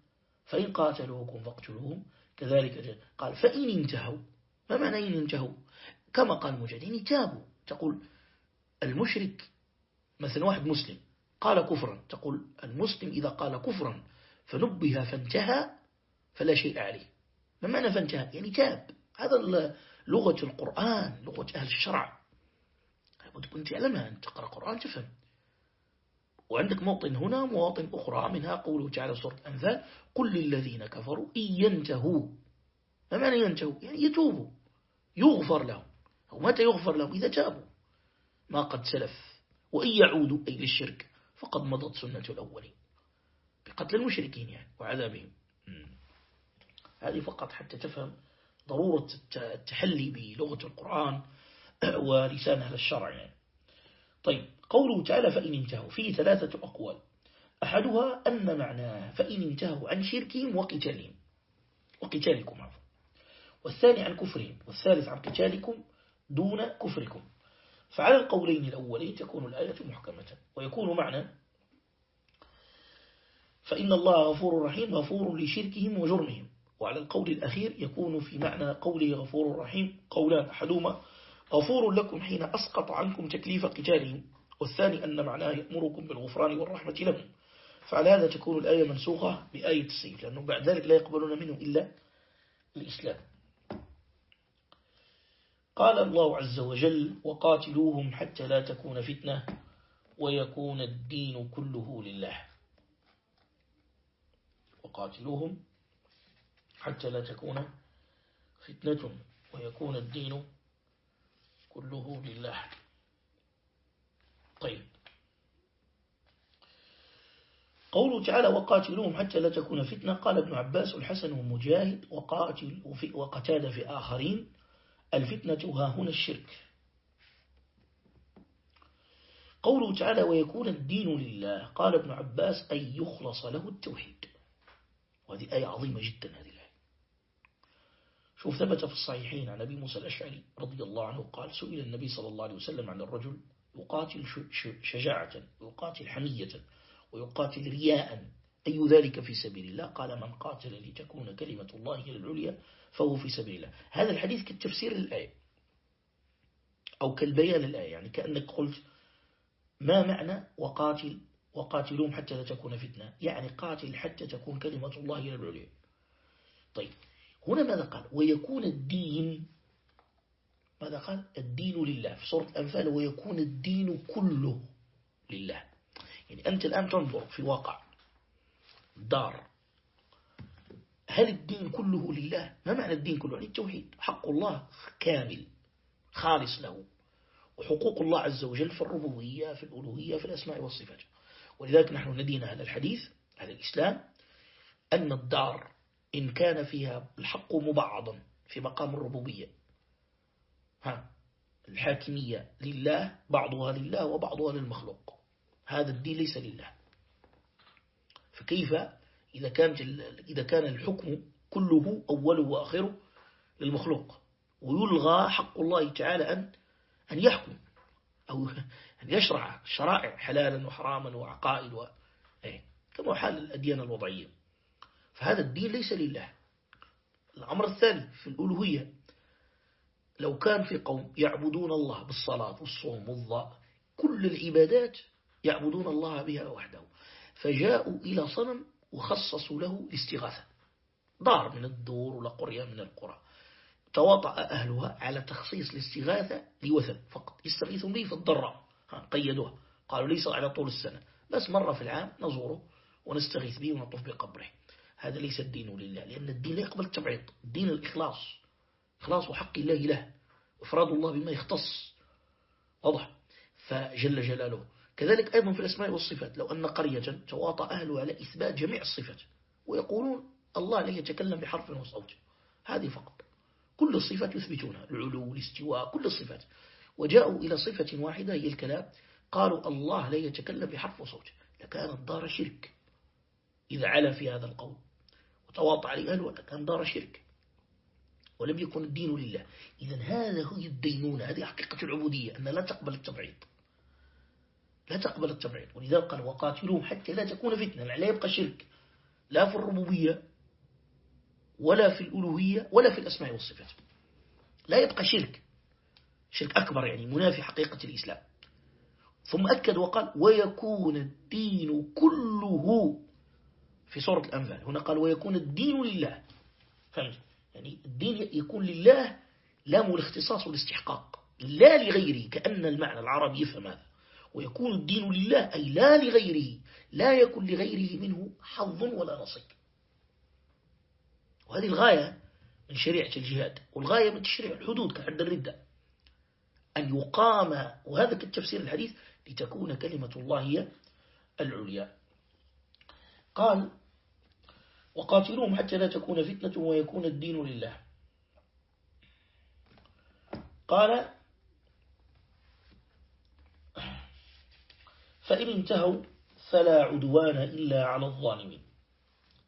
فإن قاتلوكم فاقتلوهم. كذلك قال فإن انتهوا. ما معنى إن انتهوا؟ كما قال مجاهد يعني تابوا. تقول المشرك مثلا واحد مسلم. قال كفرا. تقول المسلم إذا قال كفرا فنبه فانتهى فلا شيء عليه. ما معنى فانتهى؟ يعني تاب. هذا لغة القرآن لغة أهل الشرع. كنت تعلمها. أن تقرأ قرآن تفهم. وعندك موطن هنا مواطن أخرى. منها قوله تعالى سورة الأنفال قل للذين كفروا إن ينتهوا. ما معنى ينتهوا؟ يعني يتوبوا. يغفر لهم. أو متى يغفر لهم؟ إذا تابوا. ما قد سلف. وإن يعودوا أي للشرك. فقد مضت سنة الأولين. بقتل المشركين يعني وعذابهم. هذه فقط حتى تفهم ضرورة التحلي بلغة القرآن [clears throat] ولسان أهل الشرع يعني. طيب قوله تعالى فإن انتهوا فيه ثلاثة أقوال. أحدها أن معناه فإن انتهوا عن شركهم وقتالهم. وقتالكم عفوا. والثاني عن كفرهم. والثالث عن قتالكم دون كفركم. فعلى القولين الأولين تكون الآية محكمة. ويكون معنى فإن الله غفور رحيم غفور لشركهم وجرمهم. وعلى القول الأخير يكون في معنى قوله غفور رحيم قولان أحدهما غفور لكم حين أسقط عنكم تكليف قتالهم والثاني أن معناه يأمركم بالغفران والرحمة لهم. فعلى هذا تكون الآية منسوخة بآية السيف لأنه بعد ذلك لا يقبلون منه إلا الإسلام. قال الله عز وجل وقاتلوهم حتى لا تكون فتنة ويكون الدين كله لله. وقاتلوهم حتى لا تكون فتنة ويكون الدين كله لله. طيب. قوله تعالى وقاتلوهم حتى لا تكون فتنة قال ابن عباس الحسن ومجاهد وقاتل وقتاد في آخرين الفتنة ها هنا الشرك. قوله تعالى ويكون الدين لله. قال ابن عباس أن يخلص له التوحيد. وهذه آية عظيمة جدا هذه الآية. شوف ثبت في الصحيحين عن أبي موسى الأشعري رضي الله عنه قال سئل النبي صلى الله عليه وسلم عن الرجل يقاتل شجاعة ويقاتل حمية ويقاتل رياء. أي ذلك في سبيل الله؟ قال من قاتل لتكون كلمة الله هي العليا فهو في سبيل الله. هذا الحديث كالتفسير للآية أو كالبيان للآية يعني كأنك قلت ما معنى وقاتل وقاتلوهم حتى لا تكون فتنة؟ يعني قاتل حتى تكون كلمة الله هي العليا. طيب هنا ماذا قال؟ ويكون الدين ماذا قال؟ الدين لله. في سورة الأنفال ويكون الدين كله لله. يعني أنت الآن تنظر في واقع دار. هل الدين كله لله؟ ما معنى الدين كله؟ يعني التوحيد حق الله كامل خالص له. وحقوق الله عز وجل في الربوبية في الألوهية في الأسماء والصفات. ولذلك نحن ندينا هذا الحديث هذا الإسلام أن الدار إن كان فيها الحق مبعضا في مقام الربوبية. ها الحاكمية لله بعضها لله وبعضها للمخلوق. هذا الدين ليس لله. فكيف إذا كان, إذا كان الحكم كله أوله وآخره للمخلوق؟ ويلغى حق الله تعالى أن, أن يحكم أو [laughs] أن يشرع شرائع حلالا وحراما وعقائد و... إيه، كما حال الأديان الوضعية. فهذا الدين ليس لله. الأمر الثاني في الألوهية لو كان في قوم يعبدون الله بالصلاة والصوم والضاء كل العبادات يعبدون الله بها وحده. فجاءوا إلى صنم وخصصوا له الاستغاثة. دار من الدور ولا قرية من القرى. تواطأ أهلها على تخصيص الاستغاثة لوثن فقط. يستغيثون به في الضراء. قيدوها. قالوا ليس على طول السنة. بس مرة في العام نزوره ونستغيث به ونطف بقبره. هذا ليس الدين لله لأن الدين لا يقبل التبعيض. الدين الإخلاص. إخلاص حق الله له. وإفراد الله بما يختص. واضح؟ فجل جلاله. كذلك أيضا في الأسماء والصفات. لو أن قرية تواطى أهلها على إثبات جميع الصفات ويقولون الله لا يتكلم بحرف وصوت. هذه فقط. كل الصفات يثبتونها. العلو الاستواء كل الصفات. وجاءوا إلى صفة واحدة هي الكلام. قالوا الله لا يتكلم بحرف وصوت. لكانت دار شرك. إذا علا في هذا القول وتواطع عليه أهله لكان دار شرك. ولم يكن الدين لله. إذا هذا هو الدينون هذه حقيقة العبودية أن لا تقبل التبعيض. لا تقبل التبعيض. ولذلك قال وقاتلوهم حتى لا تكون فتنة لا يبقى شرك. لا في الربوبية ولا في الألوهية ولا في الأسماء والصفات. لا يبقى شرك. شرك أكبر يعني منافي حقيقة الإسلام. ثم أكد وقال ويكون الدين كله في سورة الأنفال. هنا قال ويكون الدين لله. فهمت؟ يعني الدين يكون لله لام الاختصاص والاستحقاق. لا لغيره كأن المعنى العربي يفهم هذا. ويكون الدين لله أي لا لغيره لا يكون لغيره منه حظ ولا نصيب. وهذه الغاية من شريعة الجهاد والغاية من تشريع الحدود كحد الردة. أن يقام وهذا كالتفسير الحديث لتكون كلمة الله هي العليا. قال وقاتلوهم حتى لا تكون فتنة ويكون الدين لله. قال فإن انتهوا فلا عدوان إلا على الظالمين.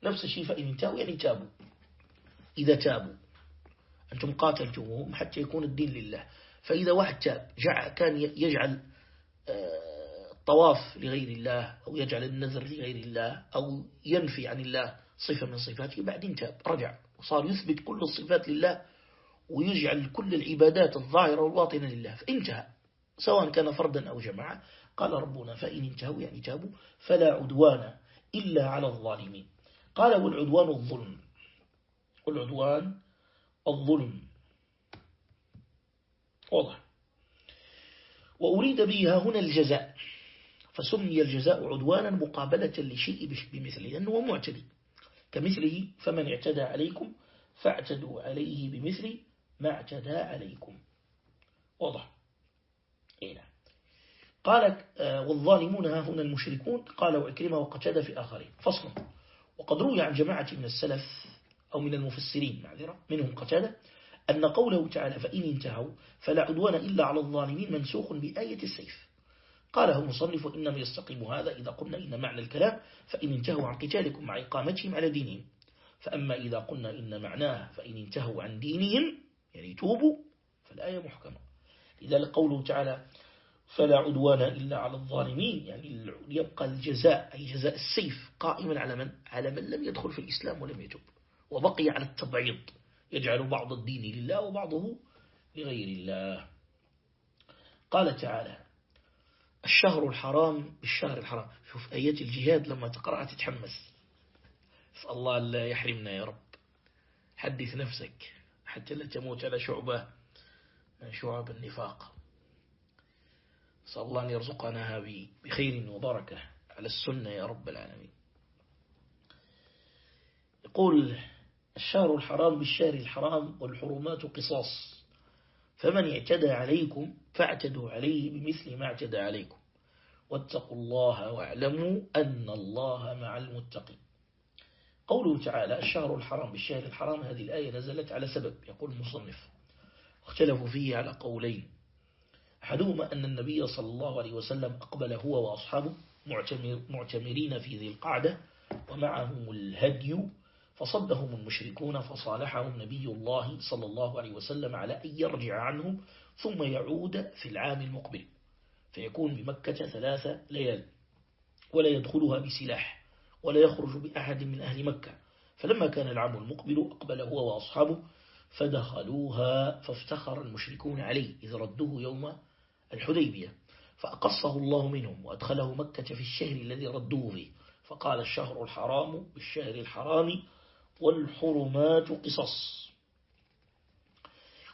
نفس الشيء فإن انتهوا يعني تابوا. إذا تابوا أنتم قاتلتموهم حتى يكون الدين لله. فإذا واحد تاب كان يجعل آه، الطواف لغير الله أو يجعل النذر لغير الله أو ينفي عن الله صفة من صفاته بعدين تاب رجع. وصار يثبت كل الصفات لله ويجعل كل العبادات الظاهرة والباطنة لله. فانتهى سواء كان فردا أو جماعة. قال ربنا فإن انتهوا يعني تابوا فلا عدوان إلا على الظالمين. قال والعدوان الظلم. والعدوان الظلم. واضح. وأريد بها هنا الجزاء. فسمي الجزاء عدوانا مقابلة لشيء بمثله لأنه معتدي. كمثله فمن اعتدى عليكم فاعتدوا عليه بمثل ما اعتدى عليكم. واضح. إيه نعم. قال آه، والظالمون ها هنا المشركون قال وعكرمة وقتد في آخرين. فصل. وقد روي عن جماعة من السلف أو من المفسرين معذرة منهم قتادة أن قوله تعالى فإن انتهوا فلا عدوان إلا على الظالمين منسوخ بآية السيف قاله المصنف إنما يستقيم هذا إذا قلنا إن معنى الكلام فإن انتهوا عن قتالكم مع إقامتهم على دينهم. فأما إذا قلنا إن معناه فإن انتهوا عن دينهم يعني توبوا فالآية محكمة. لذلك قوله تعالى فلا عدوان إلا على الظالمين. يعني يبقى الجزاء أي جزاء السيف قائما على من؟ على من لم يدخل في الإسلام ولم يتوب. وبقي على التبعيض. يجعل بعض الدين لله وبعضه لغير الله. قال تعالى الشهر الحرام بالشهر الحرام. شوف آيات الجهاد لما تقرأها تتحمس. اسأل الله لا يحرمنا يا رب. حدث نفسك حتى لا تموت على شعبة من شعب النفاق. اسأل الله أن يرزقنا بخير وبركة على السنة يا رب العالمين. يقول الشهر الحرام بالشهر الحرام والحرمات قصاص. فمن اعتدى عليكم فاعتدوا عليه بمثل ما اعتدى عليكم. واتقوا الله واعلموا أن الله مع المتقين. قوله تعالى الشهر الحرام بالشهر الحرام هذه الآية نزلت على سبب يقول المصنف. اختلفوا فيه على قولين. أحدهما أن النبي صلى الله عليه وسلم أقبل هو وأصحابه معتمر معتمرين في ذي القعدة ومعهم الهدي فصدهم المشركون فصالحهم نبي الله صلى الله عليه وسلم على أن يرجع عنهم ثم يعود في العام المقبل فيكون بمكة ثلاثة ليال ولا يدخلها بسلاح ولا يخرج بأحد من أهل مكة فلما كان العام المقبل أقبل هو وأصحابه فدخلوها فافتخر المشركون عليه إذ ردوه يوم الحديبية فأقصه الله منهم وأدخله مكة في الشهر الذي ردوه فيه. فقال الشهر الحرام بالشهر الحرام والحرمات قصص.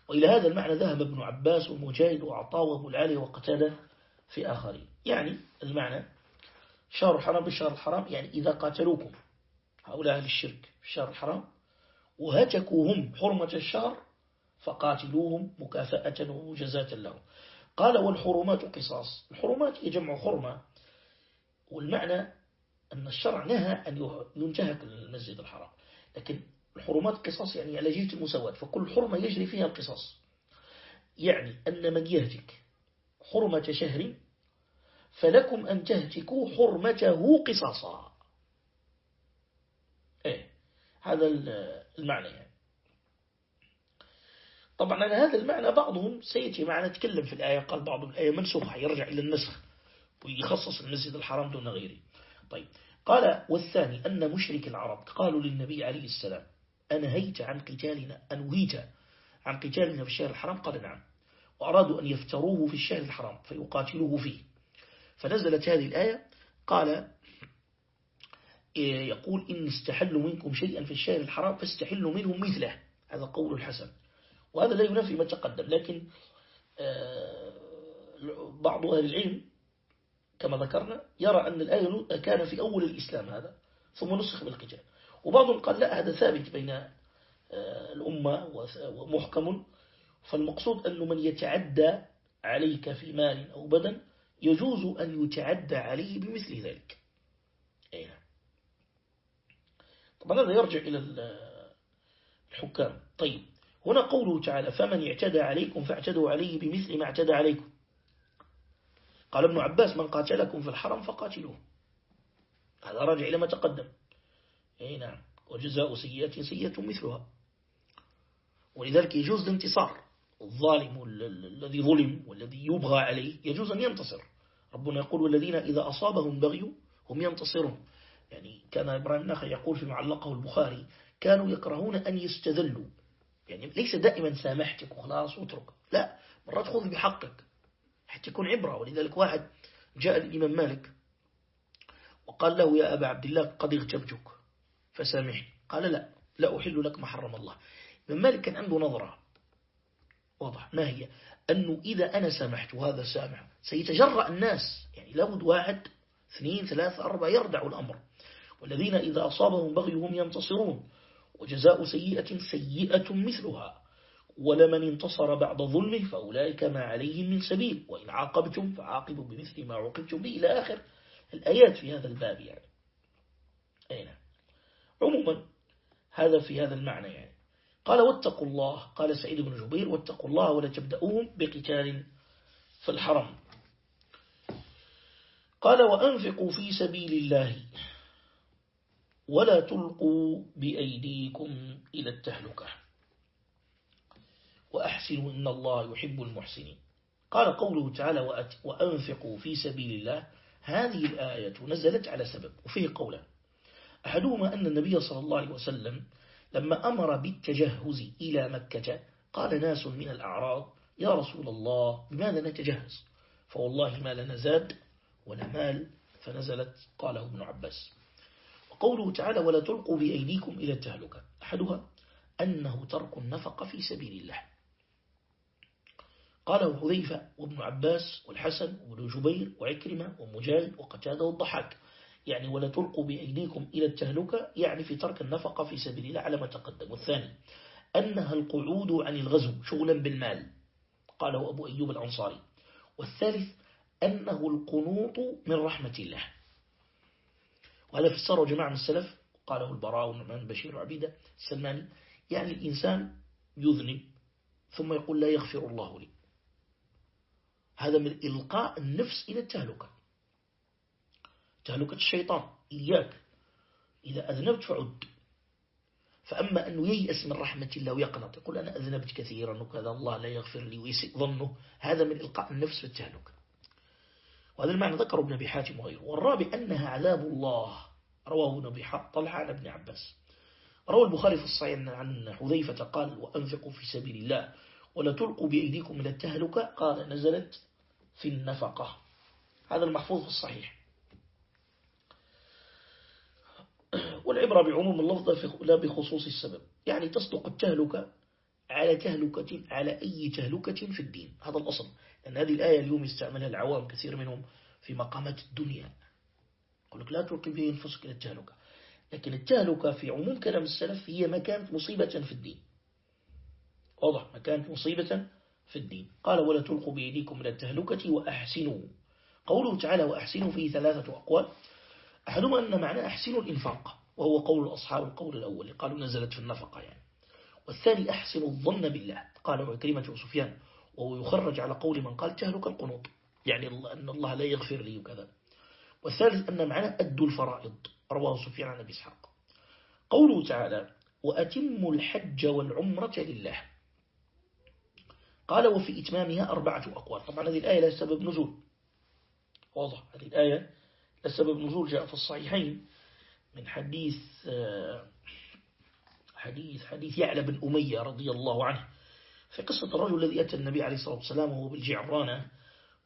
وإلى هذا المعنى ذهب ابن عباس ومجاهد وعطاء وابو العالي وقتادة في آخرين. يعني المعنى شهر الحرام بالشهر الحرام يعني إذا قاتلوكم هؤلاء أهل الشرك في الشهر الحرام وهتكوهم حرمة الشهر فقاتلوهم مكافأة وجزاة لهم. قال والحرمات قصاص. الحرمات هي جمع حرمة والمعنى أن الشرع نهى أن ينتهك المسجد الحرام. لكن الحرمات قصاص يعني على جهة المساواة فكل حرمة يجري فيها القصاص. يعني أن من يهتك حرمة شهر فلكم أن تهتكوا حرمته قصاصا. إيه هذا المعنى يعني. طبعا على هذا المعنى بعضهم سيأتي معنا نتكلم في الآية قال بعضهم الآية منسوخة يرجع إلى النسخ ويخصص المسجد الحرام دون غيره. طيب قال والثاني أن مشرك العرب قالوا للنبي عليه السلام أنهيت عن قتالنا أنهيت عن قتالنا في الشهر الحرام؟ قال نعم. وأرادوا أن يفتروه في الشهر الحرام فيقاتلوه فيه. فنزلت هذه الآية قال يقول إن استحلوا منكم شيئا في الشهر الحرام فاستحلوا منهم مثله. هذا قول الحسن. وهذا لا ينافي ما تقدم. لكن آه، بعض أهل العلم كما ذكرنا يرى أن الآية كان في أول الإسلام هذا ثم نسخ بالقتال وبعضهم قال لا هذا ثابت بين آه، الأمة ومحكم. فالمقصود أن من يتعدى عليك في مال أو بدن يجوز أن يتعدى عليه بمثل ذلك. أي نعم. طبعا هذا يرجع إلى الحكام. طيب. هنا قوله تعالى فمن اعتدى عليكم فاعتدوا عليه بمثل ما اعتدى عليكم. قال ابن عباس من قاتلكم في الحرم فقاتلوه. هذا راجع إلى ما تقدم. أي نعم وجزاء سيئة سيئة مثلها. ولذلك يجوز الانتصار. الظالم الذي ظلم والذي يبغى عليه يجوز أن ينتصر. ربنا يقول والذين إذا أصابهم بغي هم ينتصرون. يعني كان إبراهيم ناخر يقول في معلقه البخاري كانوا يكرهون أن يستذلوا. يعني ليس دائما سامحتك وخلاص واترك. لا مرات خذ بحقك. حتى يكون عبرة. ولذلك واحد جاء الإمام مالك وقال له يا أبا عبد الله قد اغتبتك فسامحني. قال لا لا أحل لك ما حرم الله. الإمام مالك كان عنده نظرة واضح ما هي؟ أنه إذا أنا سامحت وهذا سامح سيتجرأ الناس. يعني لابد واحد اثنين ثلاثة أربعة يردع الأمر. والذين إذا أصابهم بغي هم ينتصرون. وجزاء سيئة سيئة مثلها. ولمن انتصر بعد ظلمه فأولئك ما عليهم من سبيل. وإن عاقبتم فعاقبوا بمثل ما عوقبتم به. إلى آخر الآيات في هذا الباب يعني. أين. عموما هذا في هذا المعنى يعني. قال واتقوا الله. قال سعيد بن جبير واتقوا الله ولا تبدأوهم بقتال في الحرم. قال وأنفقوا في سبيل الله. ولا تلقوا بأيديكم إلى التهلكة. وأحسنوا إن الله يحب المحسنين. قال قوله تعالى وأنفقوا في سبيل الله. هذه الآية نزلت على سبب وفيه قولا. أحدهما أن النبي صلى الله عليه وسلم لما أمر بالتجهز إلى مكة قال ناس من الأعراض يا رسول الله بماذا نتجهز؟ فوالله ما لنا زاد ولا مال. فنزلت قاله ابن عباس. وقوله تعالى ولا تلقوا بأيديكم إلى التهلكة. أحدها أنه ترك النفق في سبيل الله. قاله حذيفة وابن عباس والحسن وابن جبير وعكرمة ومجاهد وقتادة والضحاك. يعني ولا تلقوا بأيديكم إلى التهلكة يعني في ترك النفقة في سبيل الله على ما تقدم. والثاني أنها القعود عن الغزو شغلا بالمال قاله أبو أيوب الأنصاري. والثالث أنه القنوط من رحمة الله. وهذا فسره جماعة من السلف قاله البراء ونعمان بشير عبيدة السلماني يعني الإنسان يذنب ثم يقول لا يغفر الله لي. هذا من إلقاء النفس إلى التهلكة. تهلكة الشيطان. إياك. إذا أذنبت فعد. فأما أنه ييأس من رحمة الله ويقنط يقول أنا أذنبت كثيرا وكذا الله لا يغفر لي ويسئ ظنه. هذا من إلقاء النفس في التهلكة. وهذا المعنى ذكر ابن أبي حاتم وغيره. والرابع أنها عذاب الله. رواه ابن طلحة عن ابن عباس. روى البخاري في الصحيح عن حذيفة قال وأنفقوا في سبيل الله ولا تلقوا بأيديكم إلى التهلكة. قال نزلت في النفقة. هذا المحفوظ في الصحيح. والعبرة بعموم اللفظ لا بخصوص السبب. يعني تصدق التهلكة على تهلكة على أي تهلكة في الدين. هذا الأصل. لأن هذه الآية اليوم يستعملها العوام كثير منهم في مقامات الدنيا. يقول لك لا تلقي به أنفسك إلى التهلكة. لكن التهلكة في عموم كلام السلف هي ما كانت مصيبة في الدين. واضح ما كانت مصيبة في الدين. قال ولا تلقوا بأيديكم إلى التهلكة وأحسنوا. قوله تعالى وأحسنوا فيه ثلاثة أقوال. أحدهما أن معنى أحسنوا الإنفاق وهو قول الأصحاب القول الأول. قالوا نزلت في النفقة يعني. والثاني أحسن الظن بالله. قال كلمة وسفيان وهو يخرج على قول من قال تهلك القنوط. يعني أن الله لا يغفر لي وكذا. والثالث أن معنى أدوا الفرائض. رواه سفيان عن أبي إسحاق. قوله تعالى وأتموا الحج والعمرة لله. قال وفي إتمامها أربعة أقوال. طبعا هذه الآية لا سبب نزول. واضح هذه الآية لا سبب نزول جاء في الصحيحين من حديث آه، حديث حديث يعلى بن أمية رضي الله عنه في قصة الرجل الذي أتى النبي عليه الصلاة والسلام وهو بالجعرانة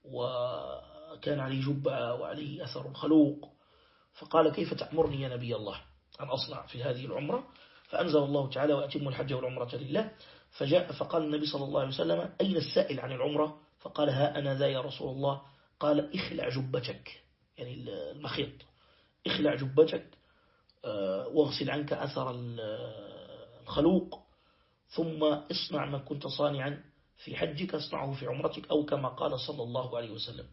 وكان عليه جبة وعليه أثر خلوق. فقال كيف تأمرني يا نبي الله أن أصنع في هذه العمرة؟ فأنزل الله تعالى وأتم الحج والعمرة لله. فجاء فقال النبي صلى الله عليه وسلم أين السائل عن العمرة؟ فقال ها أنا ذا يا رسول الله. قال اخلع جبتك يعني المخيط. اخلع جبتك آه، واغسل عنك أثر الخلوق ثم اصنع ما كنت صانعا في حجك اصنعه في عمرتك أو كما قال صلى الله عليه وسلم.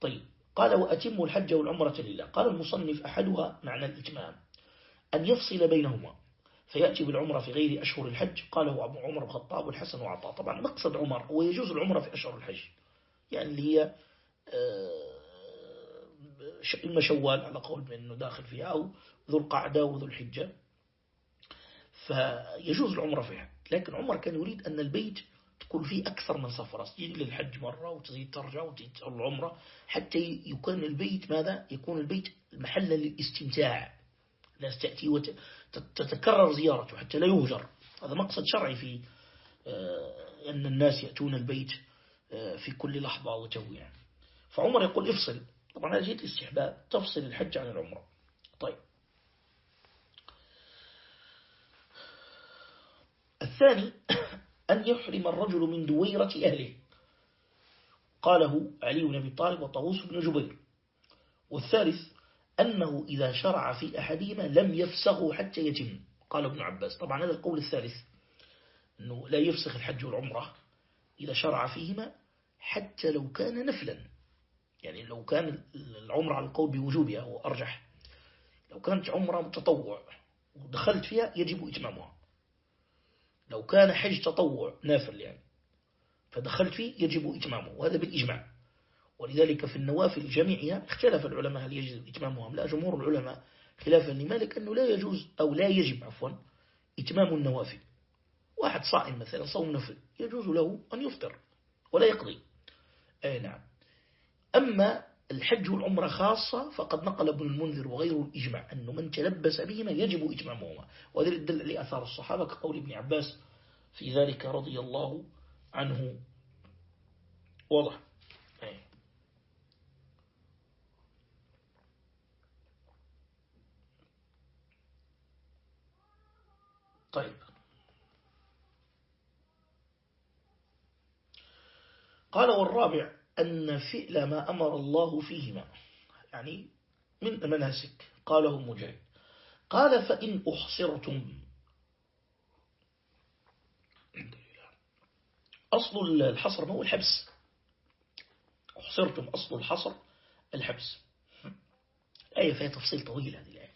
طيب قال وأتم الحج والعمرة لله. قال المصنف أحدها معنى الإتمام أن يفصل بينهما فيأتي بالعمرة في غير أشهر الحج. قاله أبو عمر الخطاب والحسن وعطاء. طبعا مقصد عمر ويجوز العمرة في أشهر الحج يعني اللي هي آه، إما شوال على قول بأنه داخل فيها أو ذو القعدة وذو الحجة. فيجوز العمرة فيها. لكن عمر كان يريد أن البيت تكون فيه أكثر من سفرة تجي للحج مرة وتزيد ترجع وتزيد العمرة حتى يكون البيت ماذا؟ يكون البيت محلا للاستمتاع. الناس تأتي وتتكرر زيارته حتى لا يهجر. هذا مقصد شرعي في آه، أن الناس يأتون البيت آه، في كل لحظة وتو يعني فعمر يقول افصل. طبعا هذا جيت استحباب تفصل الحج عن العمرة. طيب. الثاني [coughs] أن يحرم الرجل من دويرة أهله. قاله علي بن أبي طالب وطاووس بن جبير. والثالث أنه إذا شرع في أحدهما لم يفسخه حتى يتم. قال ابن عباس. طبعا هذا القول الثالث. أنه لا يفسخ الحج والعمرة إذا شرع فيهما حتى لو كان نفلا. يعني لو كان العمرة على القول بوجوبها هو أرجح لو كانت عمرة متطوع ودخلت فيها يجب إتمامها. لو كان حج تطوع نافل يعني فدخلت فيه يجب إتمامه وهذا بالإجماع. ولذلك في النوافل جميعها اختلف العلماء هل يجب إتمامها لا. جمهور العلماء خلافا لمالك أنه لا يجوز أو لا يجب عفوا إتمام النوافل. واحد صائم مثلا صوم نفل يجوز له أن يفطر ولا يقضي. أي نعم. أما الحج والعمرة خاصة فقد نقل ابن المنذر وغيره الإجماع أنه من تلبس بهما يجب إتمامهما وهذا يدل لأثار الصحابة كقول ابن عباس في ذلك رضي الله عنه. واضح؟ طيب. قال والرابع أن فعل ما أمر الله فيهما يعني من مناسك قاله مجاهد. قال فإن أحصرتم. أصل الحصر ما هو الحبس. أحصرتم أصل الحصر الحبس. الآية فيها تفصيل طويل هذه الآية.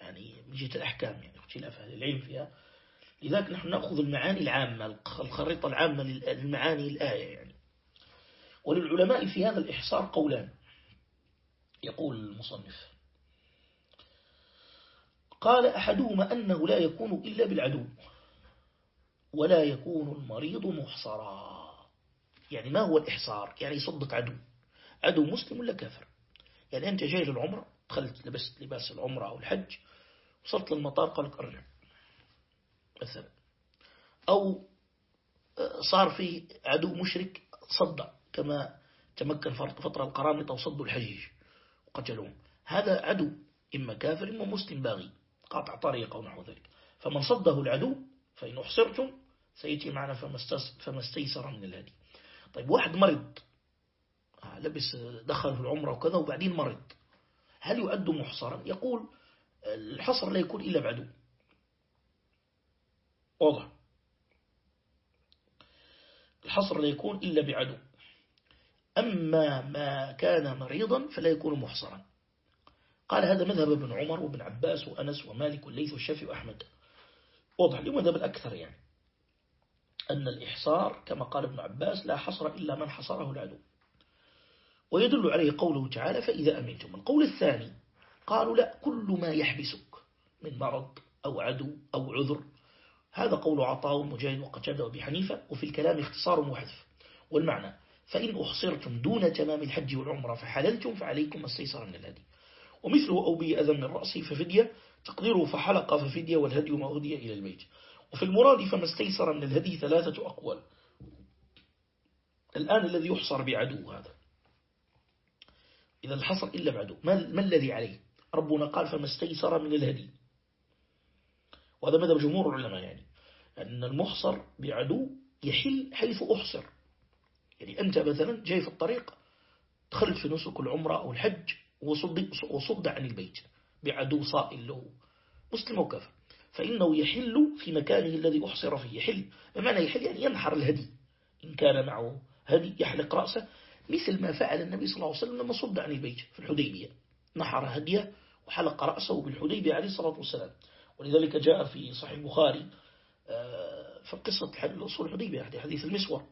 يعني من جهة الأحكام يعني اختلاف أهل العلم فيها. لذلك نحن نأخذ المعاني العامة الخريطة العامة للمعاني الآية يعني. وللعلماء في هذا الإحصار قولان. يقول المصنف. قال أحدهما أنه لا يكون إلا بالعدو ولا يكون المريض محصرا. يعني ما هو الإحصار؟ يعني يصدق عدو. عدو مسلم ولا كافر؟ يعني أنت جاي للعمرة دخلت لبست لباس العمرة أو الحج وصلت للمطار قال لك أرجع مثلا. أو آه، صار في عدو مشرك صدع كما تمكن فترة القرامطة وصدوا الحجيج وقتلوهم. هذا عدو إما كافر إما مسلم باغي قاطع طريق أو نحو ذلك. فمن صده العدو فإن أحصرتم سيأتي معنا فما استيسر من الهدي. طيب واحد مرض. آه، لبس دخل في العمرة وكذا وبعدين مرض. هل يعد محصرا؟ يقول الحصر لا يكون إلا بعدو. واضح. الحصر لا يكون إلا بعدو. أما ما كان مريضا فلا يكون محصرا. قال هذا مذهب ابن عمر وابن عباس وأنس ومالك والليث والشافعي وأحمد. واضح لي مذهب الأكثر يعني؟ أن الإحصار كما قال ابن عباس لا حصر إلا من حصره العدو. ويدل عليه قوله تعالى فإذا أمنتم. القول الثاني قالوا لا كل ما يحبسك من مرض أو عدو أو عذر. هذا قول عطاء ومجاهد وقتادة وأبي حنيفة وفي الكلام اختصار وحذف. والمعنى فإن أحصرتم دون تمام الحج والعمرة فحللتم فعليكم السيسر من الهدي. ومثله أو به من رأسه ففدية تقديره فحلق ففدية والهدي ما أهدي إلى البيت وفي المراد فما استيسر من الهدي ثلاثة أقوال. الآن الذي يحصر بعدو هذا. إذا الحصر إلا بعدو. ما, ما الذي عليه؟ ربنا قال فما استيسر من الهدي. وهذا مذهب جمهور العلماء يعني. أن المحصر بعدو يحل حيث أحصر. يعني أنت مثلا جاي في الطريق دخلت في نسك العمرة أو الحج وصد, وصد عن البيت بعدو صائل له. مسلم وكفر. فإنه يحل في مكانه الذي أحصر فيه. يحل. بمعنى يحل يعني ينحر الهدي. إن كان معه هدي يحلق رأسه. مثل ما فعل النبي صلى الله عليه وسلم لما صد عن البيت في الحديبية. نحر هديه وحلق رأسه بالحديبية عليه الصلاة والسلام. ولذلك جاء في صحيح البخاري آه، في قصة الأصول الحديبية حديث المسور.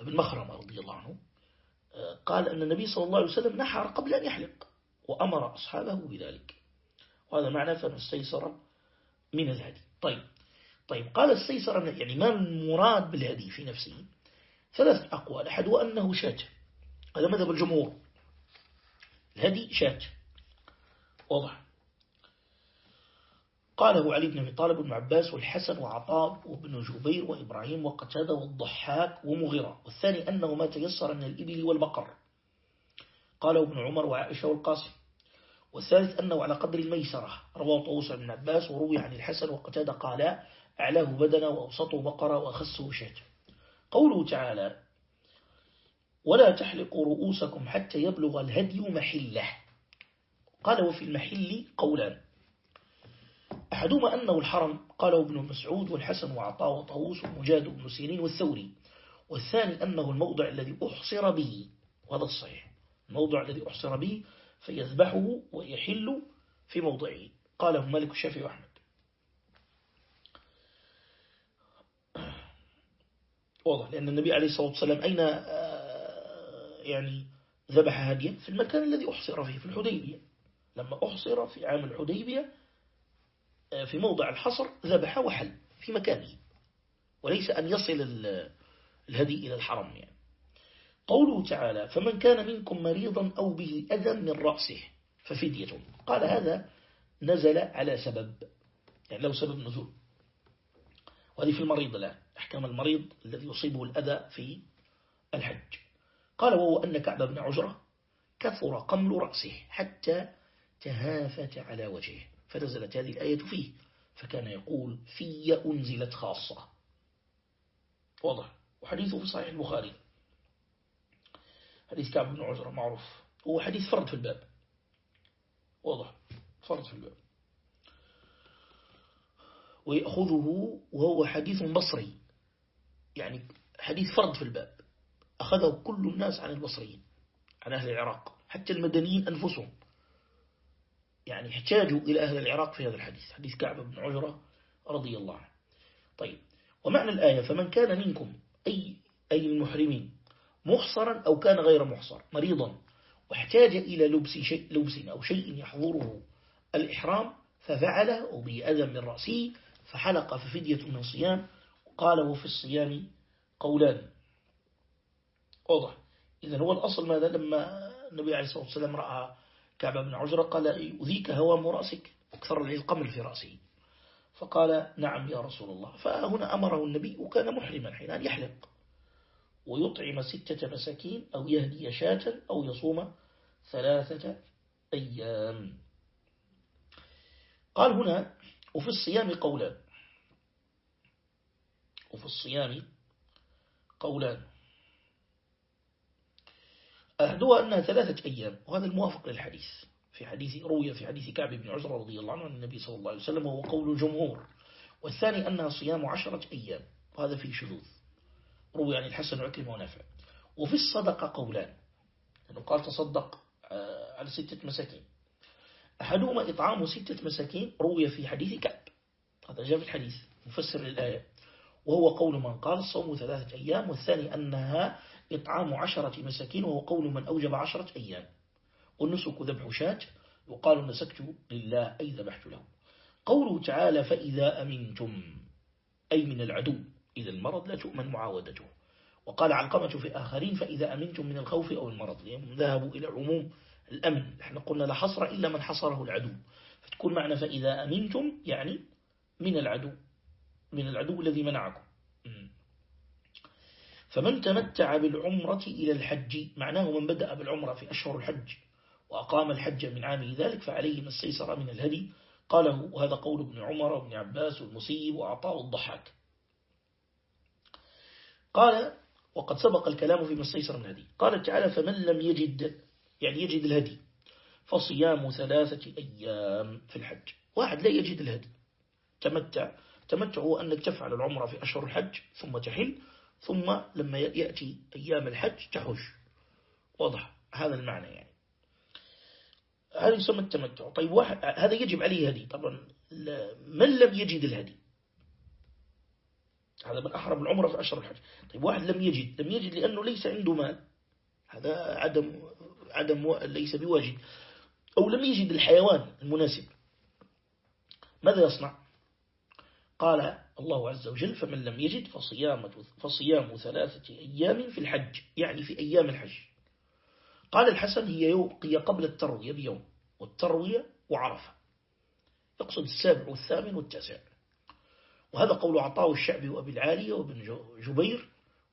ابن مخرم رضي الله عنه قال أن النبي صلى الله عليه وسلم نحر قبل أن يحلق وأمر أصحابه بذلك. وهذا معنى فما استيسر من الهدي. طيب طيب قال السيسر يعني ما المراد بالهدي في نفسه؟ ثلاث أقوال. أحد وأنه شات هذا مذهب الجمهور. الهدي شات واضح؟ قاله علي بن أبي طالب بن عباس والحسن وعطاء وابن جبير وإبراهيم وقتادة والضحاك ومغيرة. والثاني أنه ما تيسر من الإبل والبقر. قاله ابن عمر وعائشة والقاسم. والثالث أنه على قدر الميسرة. رواه طوس بن عباس وروي عن الحسن وقتادة قال أعلاه بدنا وأوسطه بقرة وأخسه شاة. قوله تعالى ولا تحلقوا رؤوسكم حتى يبلغ الهدي محلة. قال وفي المحل قولان. أحدهما أنه الحرم قاله ابن مسعود والحسن وعطاء وطاووس ومجاد بن سيرين والثوري. والثاني أنه الموضع الذي أحصر به وهذا الصحيح. الموضع الذي أحصر به فيذبحه ويحل في موضعه. قاله مالك الشافعي وأحمد. واضح لأن النبي عليه الصلاة والسلام أين آه، يعني ذبح هديا في المكان الذي أحصر فيه في الحديبية. لما أحصر في عام الحديبية في موضع الحصر ذبح وحل في مكانه وليس أن يصل الهدي إلى الحرم يعني. قوله تعالى فمن كان منكم مريضا أو به أذى من رأسه ففدية. قال هذا نزل على سبب يعني له سبب نزول. وهذه في المريض الآن أحكام المريض الذي يصيبه الأذى في الحج. قال وهو أن كعب بن عجرة كثر قمل رأسه حتى تهافت على وجهه. فنزلت هذه الآية فيه فكان يقول في أنزلت خاصة. واضح. وحديثه في صحيح البخاري. حديث كعب بن عجرة معروف. هو حديث فرد في الباب. واضح. فرد في الباب. ويأخذه وهو حديث بصري. يعني حديث فرد في الباب. أخذه كل الناس عن البصريين عن أهل العراق حتى المدنيين أنفسهم. يعني احتاجوا إلى أهل العراق في هذا الحديث حديث كعب بن عجرة رضي الله عنه. طيب ومعنى الآية فمن كان منكم أي, أي المحرمين محصرا أو كان غير محصر مريضا واحتاج إلى لبس, شيء لبس أو شيء يحضره الإحرام ففعله وبأذى من رأسه فحلق ففدية من صيام قال وفي الصيام قولان. واضح. إذا هو الأصل ماذا؟ لما النبي عليه الصلاة والسلام رأى كعب بن عجرة قال أذيك هوام رأسك؟ أكثر القمل في رأسه. فقال نعم يا رسول الله. فهنا أمره النبي وكان محرما حين أن يحلق. ويطعم ستة مساكين أو يهدي شاة أو يصوم ثلاثة أيام. قال هنا وفي الصيام قولان. وفي الصيام قولان. أحدها أنها ثلاثة أيام وهذا الموافق للحديث. في حديث روي في حديث كعب بن عزر رضي الله عنه عن النبي صلى الله عليه وسلم وهو قول الجمهور. والثاني أنها صيام عشرة أيام وهذا فيه شذوذ. روي عن الحسن وعكرمة ونافع. وفي الصدقة قولان. لأنه قال تصدق آه، على ستة مساكين. أحدهما إطعام ستة مساكين روي في حديث كعب. هذا جاء في الحديث مفسر للآية. وهو قول من قال الصوم ثلاثة أيام والثاني أنها إطعام عشرة مساكين وهو قول من أوجب عشرة أيام. والنسك ذبح شاة وقال نسكت لله أي ذبحت له. قوله تعالى فإذا أمنتم أي من العدو إذا المرض لا تؤمن معاودته. وقال علقمة في آخرين فإذا أمنتم من الخوف أو المرض يعني ذهبوا إلى عموم الأمن. إحنا قلنا لا حصر إلا من حصره العدو. فتكون معنى فإذا أمنتم يعني من العدو من العدو الذي منعكم. فمن تمتع بالعمرة إلى الحج معناه من بدأ بالعمرة في أشهر الحج وأقام الحج من عامه ذلك فعليه ما استيسر من الهدي. قاله وهذا قول ابن عمر وابن عباس والمسيب وأعطاه الضحاك. قال وقد سبق الكلام في ما استيسر من الهدي. قال تعالى فمن لم يجد يعني يجد الهدي فصيام ثلاثة أيام في الحج. واحد لا يجد الهدي. تمتع تمتع هو أنك تفعل العمرة في أشهر الحج ثم تحل. ثم لما يأتي أيام الحج تحج واضح هذا المعنى يعني. هذا يسمى التمتع. طيب واحد هذا يجب عليه هدي طبعا من لم يجد الهدي؟ هذا من أحرم العمرة في أشهر الحج. طيب واحد لم يجد لم يجد لأنه ليس عنده مال. هذا عدم عدم ليس بواجد أو لم يجد الحيوان المناسب. ماذا يصنع؟ قال الله عز وجل فمن لم يجد فصيام, فصيام ثلاثة أيام في الحج يعني في أيام الحج. قال الحسن هي, هي قبل التروية بيوم والتروية وعرفة. يقصد السابع والثامن والتاسع. وهذا قول عطاء الشعبي وأبي العالية وابن جبير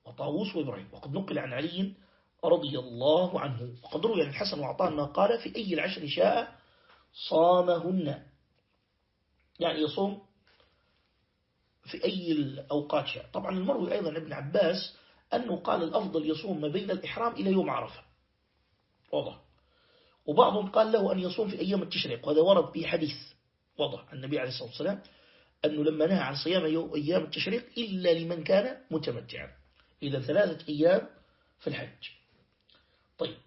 وطاووس وإبراهيم. وقد نقل عن علي رضي الله عنه. وقد روي عن الحسن وعطاء ما قال في أي العشر شاء صامهن. يعني يصوم في أي الأوقات شاء. طبعا المروي أيضا ابن عباس أنه قال الأفضل يصوم ما بين الإحرام إلى يوم عرفة. واضح. وبعضهم قال له أن يصوم في أيام التشريق وهذا ورد به حديث واضح النبي عليه الصلاة والسلام أنه لما نهى عن صيام أيام التشريق إلا لمن كان متمتعا. إذا ثلاثة أيام في الحج. طيب.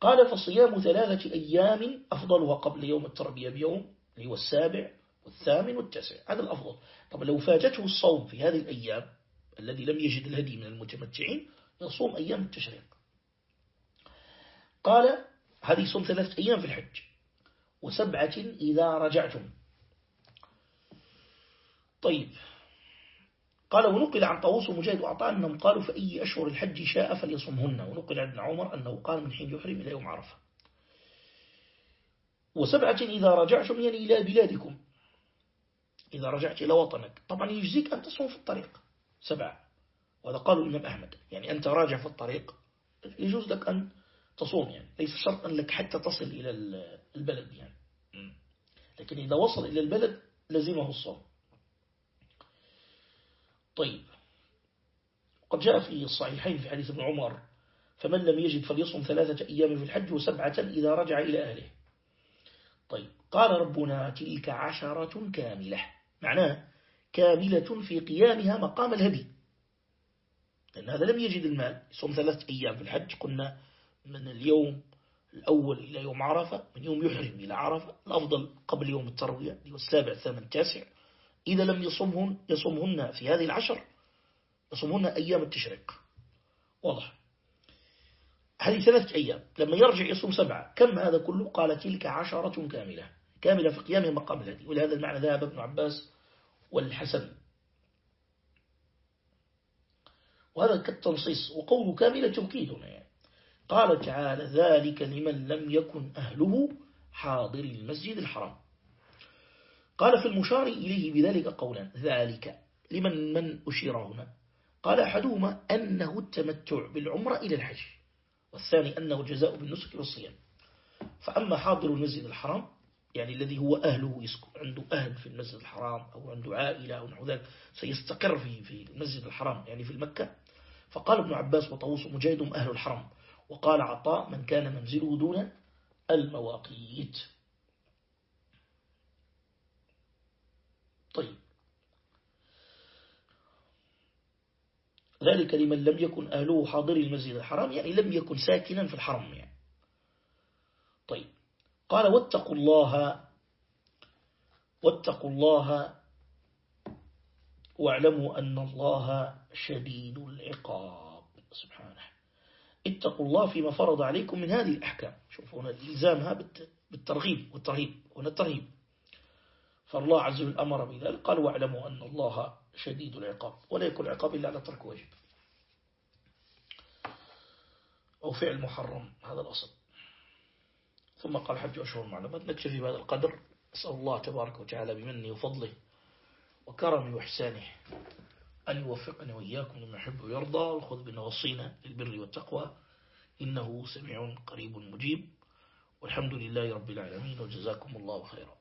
قال فصيام ثلاثة أيام أفضلها قبل يوم التربية بيوم اللي هو السابع والثامن والتاسع هذا الأفضل. طب لو فاتته الصوم في هذه الأيام الذي لم يجد الهدي من المتمتعين يصوم أيام التشريق. قال هذه صوم ثلاثة أيام في الحج وسبعة إذا رجعتم. طيب. قال ونقل عن طاووس ومجاهد وعطاء أنهم قالوا في أي أشهر الحج شاء فليصمهن؟ ونقل عن عمر أنه قال من حين يحرم إلى يوم عرفة. وسبعة إذا رجعتم يعني إلى بلادكم. إذا رجعت إلى وطنك. طبعا يجزيك أن تصوم في الطريق. سبعة. وهذا قالوا الإمام أحمد. يعني أنت راجع في الطريق يجوز لك أن تصوم يعني. ليس شرطا لك حتى تصل إلى البلد يعني. لكن إذا وصل إلى البلد لزمه الصوم. طيب. قد جاء في الصحيحين في حديث ابن عمر فمن لم يجد فليصم ثلاثة أيام في الحج وسبعة إذا رجع إلى أهله. طيب. قال ربنا تلك عشرة كاملة. معناه كاملة في قيامها مقام الهدي. لأن هذا لم يجد المال. يصوم ثلاثة أيام في الحج. قلنا من اليوم الأول إلى يوم عرفة من يوم يحرم إلى عرفة. الأفضل قبل يوم التروية السابع الثامن التاسع. إذا لم يصمهن يصمهن في هذه العشر. يصمهن أيام التشريق. واضح. هذه ثلاثة أيام. لما يرجع يصوم سبعة كم هذا كله؟ قال تلك عشرة كاملة. كاملة في قيامه مقام الهدي ولهذا المعنى ذهب ابن عباس والحسن. وهذا كالتنصيص وقول كاملة توكيدنا يعني. قال تعالى ذلك لمن لم يكن أهله حاضر المسجد الحرام. قال في المشار إليه بذلك قولا ذلك لمن من أشير هنا؟ قال أحدهما أنه التمتع بالعمرة إلى الحج. والثاني أنه الجزاء بالنسك والصيام. فأما حاضر المسجد الحرام يعني الذي هو أهله عنده أهل في المسجد الحرام أو عنده عائلة أو نحو ذلك سيستقر في في المسجد الحرام يعني في المكة. فقال ابن عباس وطوس مجاهد أهل الحرم وقال عطاء من كان منزله دون المواقيت. طيب. ذلك لمن لم يكن أهله حاضر المسجد الحرام يعني لم يكن ساكنا في الحرم يعني. طيب. قال واتقوا الله واتقوا الله واعلموا أن الله شديد العقاب. سبحانه. اتقوا الله فيما فرض عليكم من هذه الأحكام. شوفوا هنا الإلزامها بالترغيب والترهيب. هنا الترهيب. فالله عز وجل أمر بذلك. قال واعلموا أن الله شديد العقاب. ولا يكون العقاب إلا على ترك واجب أو فعل محرم. هذا الأصل. ثم قال حج أشهر معلومات نكتفي بهذا القدر أسأل الله تبارك وتعالى بمنه وفضله وكرمه وإحسانه أن يوفقني وإياكم لما يحب ويرضى. وخذ بنواصينا للبر والتقوى. إنه سميع قريب مجيب. والحمد لله رب العالمين. وجزاكم الله خيرا.